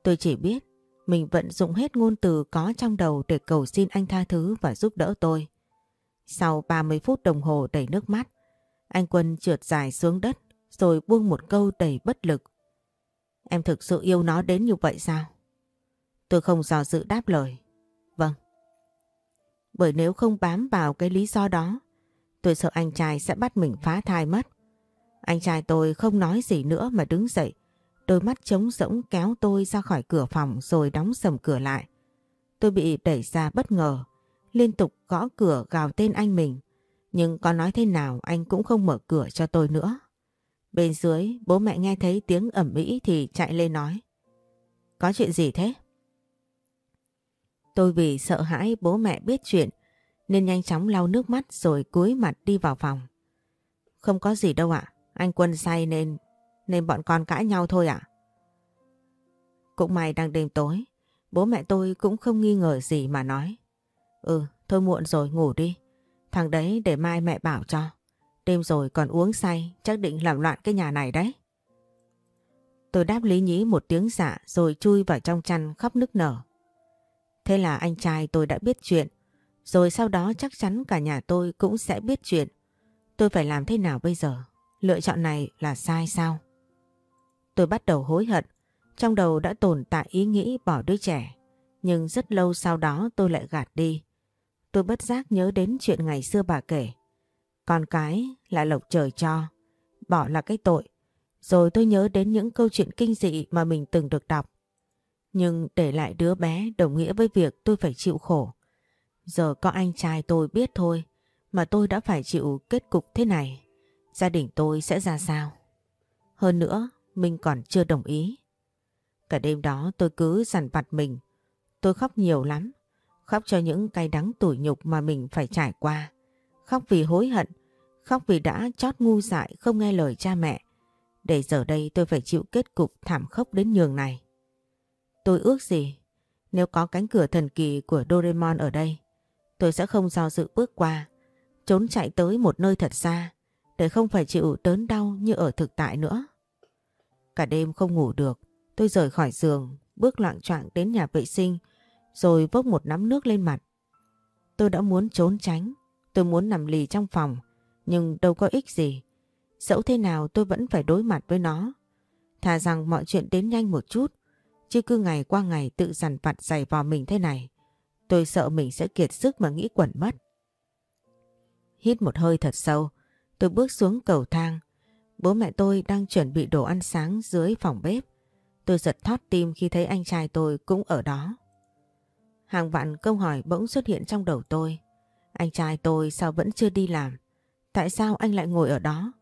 Tôi chỉ biết mình vận dụng hết ngôn từ có trong đầu để cầu xin anh tha thứ và giúp đỡ tôi. Sau 30 phút đồng hồ đầy nước mắt, anh Quân trượt dài xuống đất rồi buông một câu đầy bất lực. Em thực sự yêu nó đến như vậy sao? Tôi không dò dự đáp lời. Vâng. Bởi nếu không bám vào cái lý do đó, tôi sợ anh trai sẽ bắt mình phá thai mất. Anh trai tôi không nói gì nữa mà đứng dậy, đôi mắt trống rỗng kéo tôi ra khỏi cửa phòng rồi đóng sầm cửa lại. Tôi bị đẩy ra bất ngờ, liên tục gõ cửa gào tên anh mình. Nhưng có nói thế nào anh cũng không mở cửa cho tôi nữa. Bên dưới bố mẹ nghe thấy tiếng ẩm mỹ thì chạy lên nói. Có chuyện gì thế? Tôi vì sợ hãi bố mẹ biết chuyện nên nhanh chóng lau nước mắt rồi cúi mặt đi vào phòng. Không có gì đâu ạ, anh Quân say nên nên bọn con cãi nhau thôi ạ. Cũng may đang đêm tối, bố mẹ tôi cũng không nghi ngờ gì mà nói. Ừ, thôi muộn rồi ngủ đi. Thằng đấy để mai mẹ bảo cho. Đêm rồi còn uống say, chắc định làm loạn cái nhà này đấy. Tôi đáp lý nhí một tiếng dạ rồi chui vào trong chăn khóc nức nở. Thế là anh trai tôi đã biết chuyện, rồi sau đó chắc chắn cả nhà tôi cũng sẽ biết chuyện. Tôi phải làm thế nào bây giờ? Lựa chọn này là sai sao? Tôi bắt đầu hối hận, trong đầu đã tồn tại ý nghĩ bỏ đứa trẻ. Nhưng rất lâu sau đó tôi lại gạt đi. Tôi bất giác nhớ đến chuyện ngày xưa bà kể. Con cái là lộc trời cho, bỏ là cái tội. Rồi tôi nhớ đến những câu chuyện kinh dị mà mình từng được đọc. Nhưng để lại đứa bé đồng nghĩa với việc tôi phải chịu khổ. Giờ có anh trai tôi biết thôi mà tôi đã phải chịu kết cục thế này. gia đình tôi sẽ ra sao. Hơn nữa, Minh còn chưa đồng ý. Cả đêm đó tôi cứ dằn vặt mình. Tôi khóc nhiều lắm. Khóc cho những cay đắng tủi nhục mà mình phải trải qua. Khóc vì hối hận. Khóc vì đã chót ngu dại không nghe lời cha mẹ. Để giờ đây tôi phải chịu kết cục thảm khốc đến nhường này. Tôi ước gì? Nếu có cánh cửa thần kỳ của Doraemon ở đây, tôi sẽ không do dự bước qua, trốn chạy tới một nơi thật xa, để không phải chịu đớn đau như ở thực tại nữa. Cả đêm không ngủ được, tôi rời khỏi giường, bước loạn choạng đến nhà vệ sinh, rồi vốc một nắm nước lên mặt. Tôi đã muốn trốn tránh, tôi muốn nằm lì trong phòng, nhưng đâu có ích gì. Dẫu thế nào tôi vẫn phải đối mặt với nó. Thà rằng mọi chuyện đến nhanh một chút, chứ cứ ngày qua ngày tự dằn vặt giày vò mình thế này. Tôi sợ mình sẽ kiệt sức mà nghĩ quẩn mất. Hít một hơi thật sâu, tôi bước xuống cầu thang. Bố mẹ tôi đang chuẩn bị đồ ăn sáng dưới phòng bếp. Tôi giật thót tim khi thấy anh trai tôi cũng ở đó. Hàng vạn câu hỏi bỗng xuất hiện trong đầu tôi. Anh trai tôi sao vẫn chưa đi làm? Tại sao anh lại ngồi ở đó?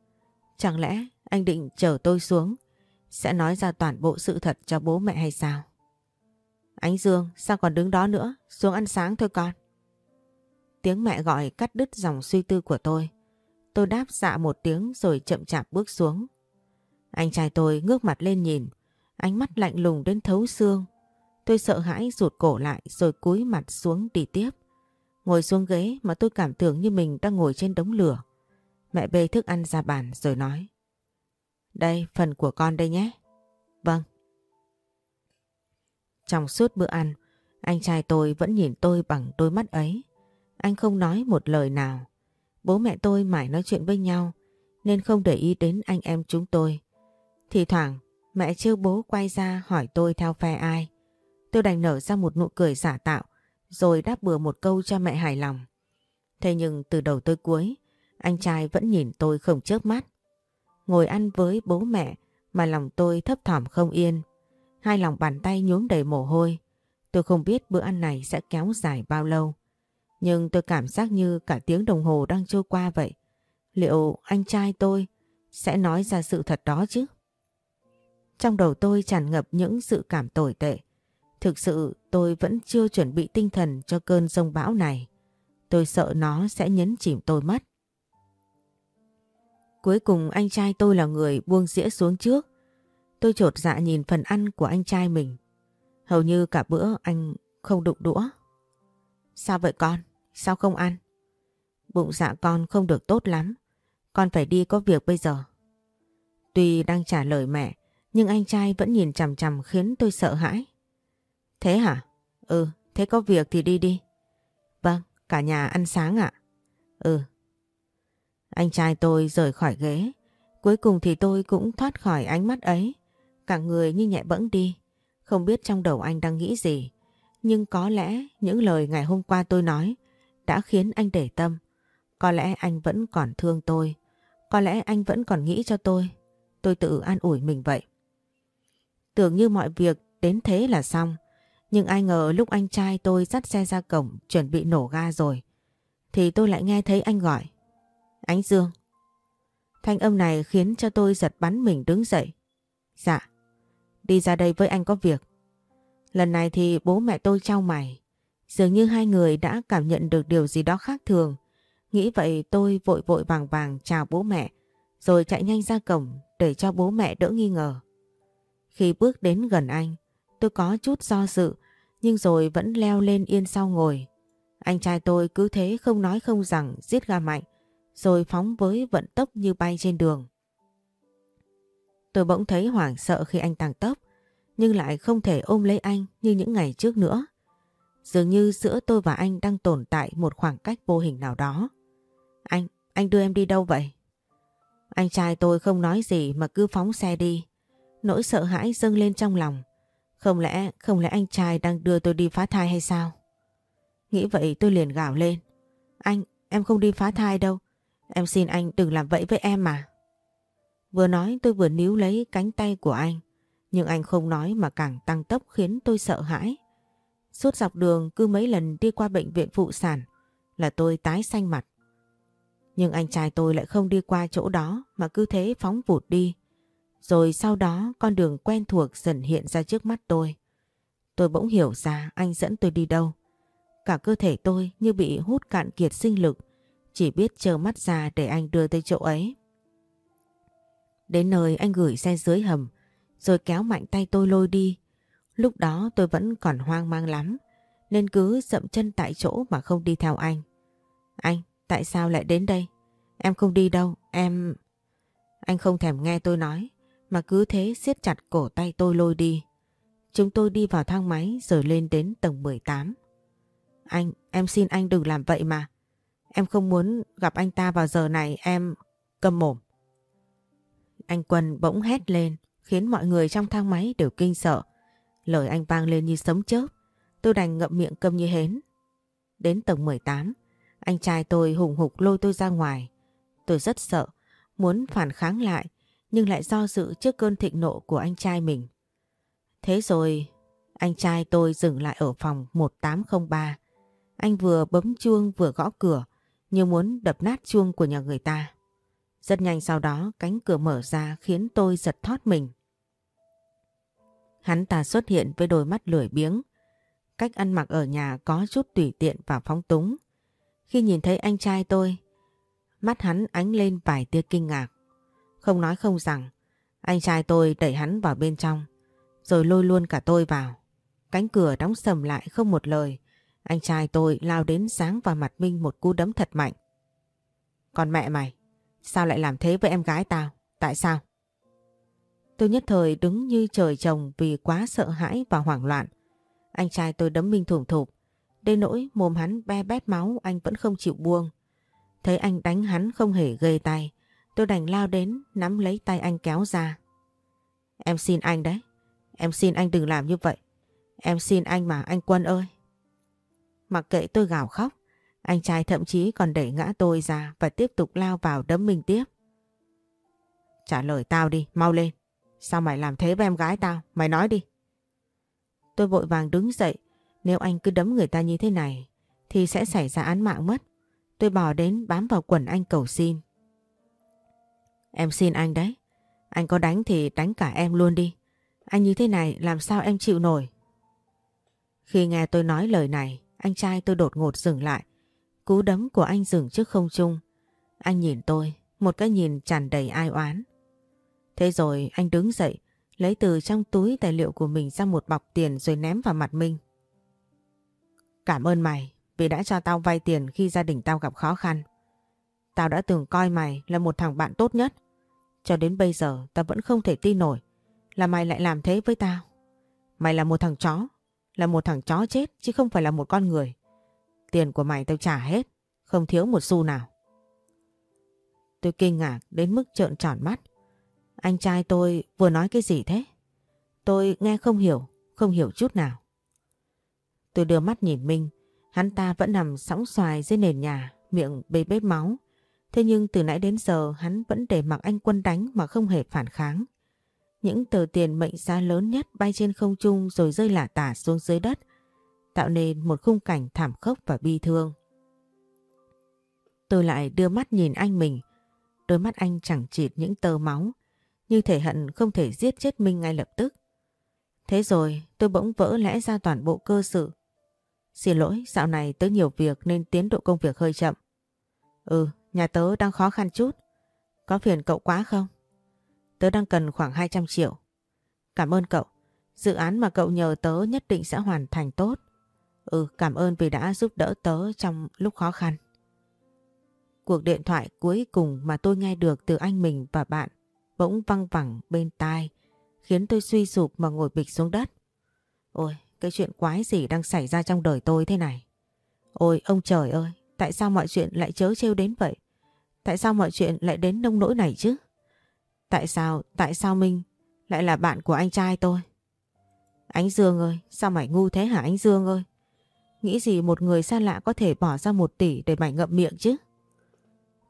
Chẳng lẽ anh định chở tôi xuống sẽ nói ra toàn bộ sự thật cho bố mẹ hay sao? Ánh Dương, sao còn đứng đó nữa? Xuống ăn sáng thôi con. Tiếng mẹ gọi cắt đứt dòng suy tư của tôi. Tôi đáp dạ một tiếng rồi chậm chạp bước xuống. Anh trai tôi ngước mặt lên nhìn, ánh mắt lạnh lùng đến thấu xương. Tôi sợ hãi rụt cổ lại rồi cúi mặt xuống đi tiếp. Ngồi xuống ghế mà tôi cảm tưởng như mình đang ngồi trên đống lửa. Mẹ bê thức ăn ra bàn rồi nói. Đây, phần của con đây nhé. Vâng. Trong suốt bữa ăn, anh trai tôi vẫn nhìn tôi bằng đôi mắt ấy. Anh không nói một lời nào. Bố mẹ tôi mãi nói chuyện với nhau, nên không để ý đến anh em chúng tôi. Thì thoảng, mẹ trêu bố quay ra hỏi tôi theo phe ai. Tôi đành nở ra một nụ cười giả tạo, rồi đáp bừa một câu cho mẹ hài lòng. Thế nhưng từ đầu tới cuối, anh trai vẫn nhìn tôi không chớp mắt. Ngồi ăn với bố mẹ mà lòng tôi thấp thỏm không yên. Hai lòng bàn tay nhuốm đầy mồ hôi. Tôi không biết bữa ăn này sẽ kéo dài bao lâu. Nhưng tôi cảm giác như cả tiếng đồng hồ đang trôi qua vậy. Liệu anh trai tôi sẽ nói ra sự thật đó chứ? Trong đầu tôi tràn ngập những sự cảm tồi tệ. Thực sự, tôi vẫn chưa chuẩn bị tinh thần cho cơn rông bão này. Tôi sợ nó sẽ nhấn chìm tôi mất. Cuối cùng, anh trai tôi là người buông dĩa xuống trước. Tôi trột dạ nhìn phần ăn của anh trai mình. Hầu như cả bữa anh không đụng đũa. Sao vậy con? Sao không ăn? Bụng dạ con không được tốt lắm. Con phải đi có việc bây giờ. Tuy đang trả lời mẹ, nhưng anh trai vẫn nhìn chằm chằm khiến tôi sợ hãi. Thế hả? Ừ, thế có việc thì đi đi. Vâng, cả nhà ăn sáng ạ. Ừ. Anh trai tôi rời khỏi ghế. Cuối cùng thì tôi cũng thoát khỏi ánh mắt ấy. Cả người như nhẹ bẫng đi. Không biết trong đầu anh đang nghĩ gì. Nhưng có lẽ những lời ngày hôm qua tôi nói đã khiến anh để tâm. Có lẽ anh vẫn còn thương tôi. Có lẽ anh vẫn còn nghĩ cho tôi. Tôi tự an ủi mình vậy. Tưởng như mọi việc đến thế là xong. Nhưng ai ngờ lúc anh trai tôi dắt xe ra cổng chuẩn bị nổ ga rồi. Thì tôi lại nghe thấy anh gọi. Ánh Dương. Thanh âm này khiến cho tôi giật bắn mình đứng dậy. Dạ. Đi ra đây với anh có việc. Lần này thì bố mẹ tôi trao mày. Dường như hai người đã cảm nhận được điều gì đó khác thường. Nghĩ vậy tôi vội vội vàng vàng chào bố mẹ rồi chạy nhanh ra cổng để cho bố mẹ đỡ nghi ngờ. Khi bước đến gần anh, tôi có chút do dự nhưng rồi vẫn leo lên yên sau ngồi. Anh trai tôi cứ thế không nói không rằng giết ga mạnh rồi phóng với vận tốc như bay trên đường. Tôi bỗng thấy hoảng sợ khi anh tăng tốc nhưng lại không thể ôm lấy anh như những ngày trước nữa. Dường như giữa tôi và anh đang tồn tại một khoảng cách vô hình nào đó. Anh, anh đưa em đi đâu vậy? Anh trai tôi không nói gì mà cứ phóng xe đi. Nỗi sợ hãi dâng lên trong lòng. Không lẽ, không lẽ anh trai đang đưa tôi đi phá thai hay sao? Nghĩ vậy tôi liền gào lên. Anh, em không đi phá thai đâu. Em xin anh đừng làm vậy với em mà. Vừa nói tôi vừa níu lấy cánh tay của anh. Nhưng anh không nói mà càng tăng tốc khiến tôi sợ hãi. Suốt dọc đường cứ mấy lần đi qua bệnh viện phụ sản là tôi tái xanh mặt. Nhưng anh trai tôi lại không đi qua chỗ đó mà cứ thế phóng vụt đi. Rồi sau đó con đường quen thuộc dần hiện ra trước mắt tôi. Tôi bỗng hiểu ra anh dẫn tôi đi đâu. Cả cơ thể tôi như bị hút cạn kiệt sinh lực, chỉ biết chờ mắt ra để anh đưa tới chỗ ấy. Đến nơi anh gửi xe dưới hầm, rồi kéo mạnh tay tôi lôi đi. Lúc đó tôi vẫn còn hoang mang lắm, nên cứ dậm chân tại chỗ mà không đi theo anh. Anh, tại sao lại đến đây? Em không đi đâu, em... Anh không thèm nghe tôi nói, mà cứ thế siết chặt cổ tay tôi lôi đi. Chúng tôi đi vào thang máy rồi lên đến tầng 18. Anh, em xin anh đừng làm vậy mà. Em không muốn gặp anh ta vào giờ này, em... Cầm mồm. Anh Quân bỗng hét lên, khiến mọi người trong thang máy đều kinh sợ. Lời anh vang lên như sấm chớp, tôi đành ngậm miệng câm như hến. Đến tầng 18, anh trai tôi hùng hục lôi tôi ra ngoài. Tôi rất sợ, muốn phản kháng lại, nhưng lại do dự trước cơn thịnh nộ của anh trai mình. Thế rồi, anh trai tôi dừng lại ở phòng 1803. Anh vừa bấm chuông vừa gõ cửa, như muốn đập nát chuông của nhà người ta. Rất nhanh sau đó cánh cửa mở ra khiến tôi giật thót mình. Hắn ta xuất hiện với đôi mắt lười biếng. Cách ăn mặc ở nhà có chút tùy tiện và phóng túng. Khi nhìn thấy anh trai tôi, mắt hắn ánh lên vài tia kinh ngạc. Không nói không rằng, anh trai tôi đẩy hắn vào bên trong, rồi lôi luôn cả tôi vào. Cánh cửa đóng sầm lại không một lời. Anh trai tôi lao đến sáng vào mặt Minh một cú đấm thật mạnh. Còn mẹ mày, sao lại làm thế với em gái tao? Tại sao? Tôi nhất thời đứng như trời trồng vì quá sợ hãi và hoảng loạn. Anh trai tôi đấm Minh thủng thụp. Đến nỗi mồm hắn be bét máu anh vẫn không chịu buông. Thấy anh đánh hắn không hề gây tay. Tôi đành lao đến nắm lấy tay anh kéo ra. Em xin anh đấy. Em xin anh đừng làm như vậy. Em xin anh mà anh Quân ơi. Mặc kệ tôi gào khóc. Anh trai thậm chí còn đẩy ngã tôi ra và tiếp tục lao vào đấm mình tiếp. Trả lời tao đi, mau lên. Sao mày làm thế với em gái tao? Mày nói đi. Tôi vội vàng đứng dậy. Nếu anh cứ đấm người ta như thế này thì sẽ xảy ra án mạng mất. Tôi bò đến bám vào quần anh cầu xin. Em xin anh đấy. Anh có đánh thì đánh cả em luôn đi. Anh như thế này làm sao em chịu nổi? Khi nghe tôi nói lời này, anh trai tôi đột ngột dừng lại. Cú đấm của anh dừng trước không trung. Anh nhìn tôi, một cái nhìn tràn đầy ai oán. Thế rồi anh đứng dậy, lấy từ trong túi tài liệu của mình ra một bọc tiền rồi ném vào mặt Minh. Cảm ơn mày vì đã cho tao vay tiền khi gia đình tao gặp khó khăn. Tao đã từng coi mày là một thằng bạn tốt nhất. Cho đến bây giờ tao vẫn không thể tin nổi là mày lại làm thế với tao. Mày là một thằng chó, là một thằng chó chết chứ không phải là một con người. Tiền của mày tao trả hết, không thiếu một xu nào. Tôi kinh ngạc đến mức trợn tròn mắt. Anh trai tôi vừa nói cái gì thế? Tôi nghe không hiểu, không hiểu chút nào. Tôi đưa mắt nhìn Minh, hắn ta vẫn nằm sóng xoài dưới nền nhà, miệng bê bết máu. Thế nhưng từ nãy đến giờ hắn vẫn để mặc anh quân đánh mà không hề phản kháng. Những tờ tiền mệnh giá lớn nhất bay trên không trung rồi rơi lả tả xuống dưới đất, tạo nên một khung cảnh thảm khốc và bi thương. Tôi lại đưa mắt nhìn anh mình, đôi mắt anh chẳng chịt những tơ máu, như thể hận không thể giết chết Minh ngay lập tức. Thế rồi tôi bỗng vỡ lẽ ra toàn bộ cơ sự. Xin lỗi, dạo này tớ nhiều việc nên tiến độ công việc hơi chậm. Ừ, nhà tớ đang khó khăn chút. Có phiền cậu quá không? Tớ đang cần khoảng 200 triệu. Cảm ơn cậu. Dự án mà cậu nhờ tớ nhất định sẽ hoàn thành tốt. Ừ, cảm ơn vì đã giúp đỡ tớ trong lúc khó khăn. Cuộc điện thoại cuối cùng mà tôi nghe được từ anh mình và bạn bỗng văng vẳng bên tai, khiến tôi suy sụp mà ngồi bịch xuống đất. Ôi, cái chuyện quái gì đang xảy ra trong đời tôi thế này? Ôi, ông trời ơi, tại sao mọi chuyện lại chớ trêu đến vậy? Tại sao mọi chuyện lại đến nông nỗi này chứ? Tại sao, tại sao Minh lại là bạn của anh trai tôi? Ánh Dương ơi, sao mày ngu thế hả anh Dương ơi? Nghĩ gì một người xa lạ có thể bỏ ra một tỷ để mày ngậm miệng chứ?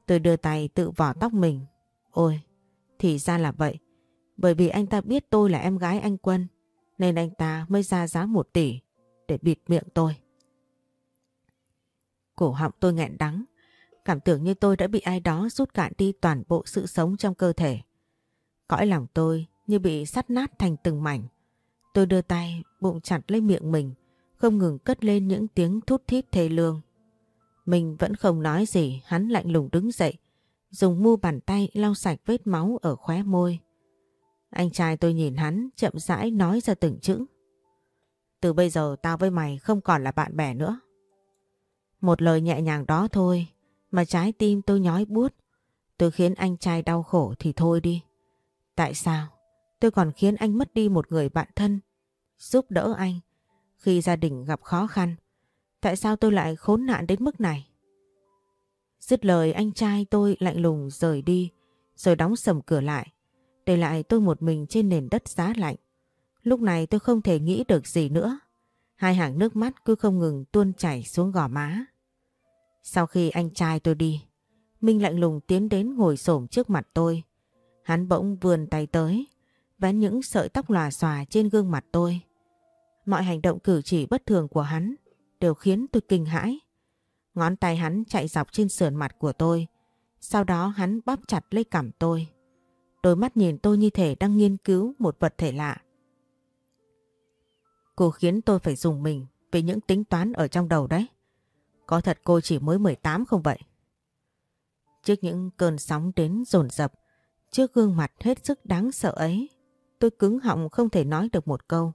Tôi đưa tay tự vỏ tóc mình. Ôi, thì ra là vậy. Bởi vì anh ta biết tôi là em gái anh Quân, nên anh ta mới ra giá một tỷ để bịt miệng tôi. Cổ họng tôi nghẹn đắng, Cảm tưởng như tôi đã bị ai đó rút cạn đi toàn bộ sự sống trong cơ thể. Cõi lòng tôi như bị sắt nát thành từng mảnh. Tôi đưa tay bụng chặt lấy miệng mình, không ngừng cất lên những tiếng thút thít thê lương. Mình vẫn không nói gì, hắn lạnh lùng đứng dậy, dùng mu bàn tay lau sạch vết máu ở khóe môi. Anh trai tôi nhìn hắn chậm rãi nói ra từng chữ. Từ bây giờ tao với mày không còn là bạn bè nữa. Một lời nhẹ nhàng đó thôi mà trái tim tôi nhói buốt. Tôi khiến anh trai đau khổ thì thôi đi. Tại sao? Tôi còn khiến anh mất đi một người bạn thân, giúp đỡ anh khi gia đình gặp khó khăn. Tại sao tôi lại khốn nạn đến mức này? Dứt lời anh trai tôi lạnh lùng rời đi rồi đóng sầm cửa lại. Để lại tôi một mình trên nền đất giá lạnh. Lúc này tôi không thể nghĩ được gì nữa. Hai hàng nước mắt cứ không ngừng tuôn chảy xuống gò má. Sau khi anh trai tôi đi, Minh lạnh lùng tiến đến ngồi xổm trước mặt tôi. Hắn bỗng vươn tay tới, vén những sợi tóc lòa xòa trên gương mặt tôi. Mọi hành động cử chỉ bất thường của hắn đều khiến tôi kinh hãi. Ngón tay hắn chạy dọc trên sườn mặt của tôi, sau đó hắn bóp chặt lấy cằm tôi. Đôi mắt nhìn tôi như thể đang nghiên cứu một vật thể lạ. Cô khiến tôi phải dùng mình vì những tính toán ở trong đầu đấy. Có thật cô chỉ mới 18 không vậy? Trước những cơn sóng đến dồn dập, trước gương mặt hết sức đáng sợ ấy, tôi cứng họng không thể nói được một câu.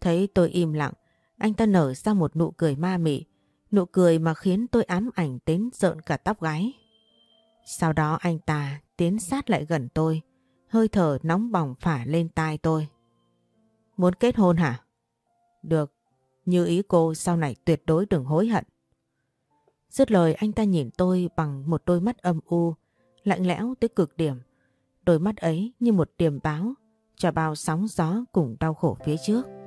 Thấy tôi im lặng, anh ta nở ra một nụ cười ma mị, nụ cười mà khiến tôi ám ảnh đến rợn cả tóc gáy. Sau đó anh ta tiến sát lại gần tôi, hơi thở nóng bỏng phả lên tai tôi. Muốn kết hôn hả? Được, như ý cô sau này tuyệt đối đừng hối hận. Dứt lời anh ta nhìn tôi bằng một đôi mắt âm u, lạnh lẽo tới cực điểm. Đôi mắt ấy như một điềm báo cho bao sóng gió cùng đau khổ phía trước.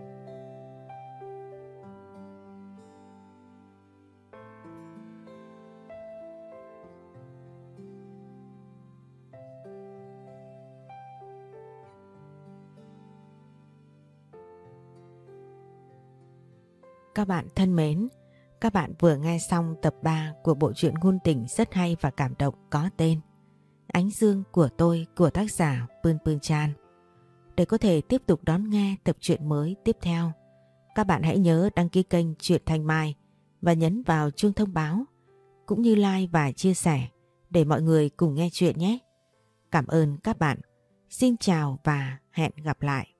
Các bạn thân mến, các bạn vừa nghe xong tập 3 của bộ truyện ngôn tình rất hay và cảm động có tên Ánh Dương của tôi của tác giả Pươn Pươn Chan. Để có thể tiếp tục đón nghe tập truyện mới tiếp theo, các bạn hãy nhớ đăng ký kênh Truyện Thanh Mai và nhấn vào chuông thông báo cũng như like và chia sẻ để mọi người cùng nghe chuyện nhé. Cảm ơn các bạn. Xin chào và hẹn gặp lại.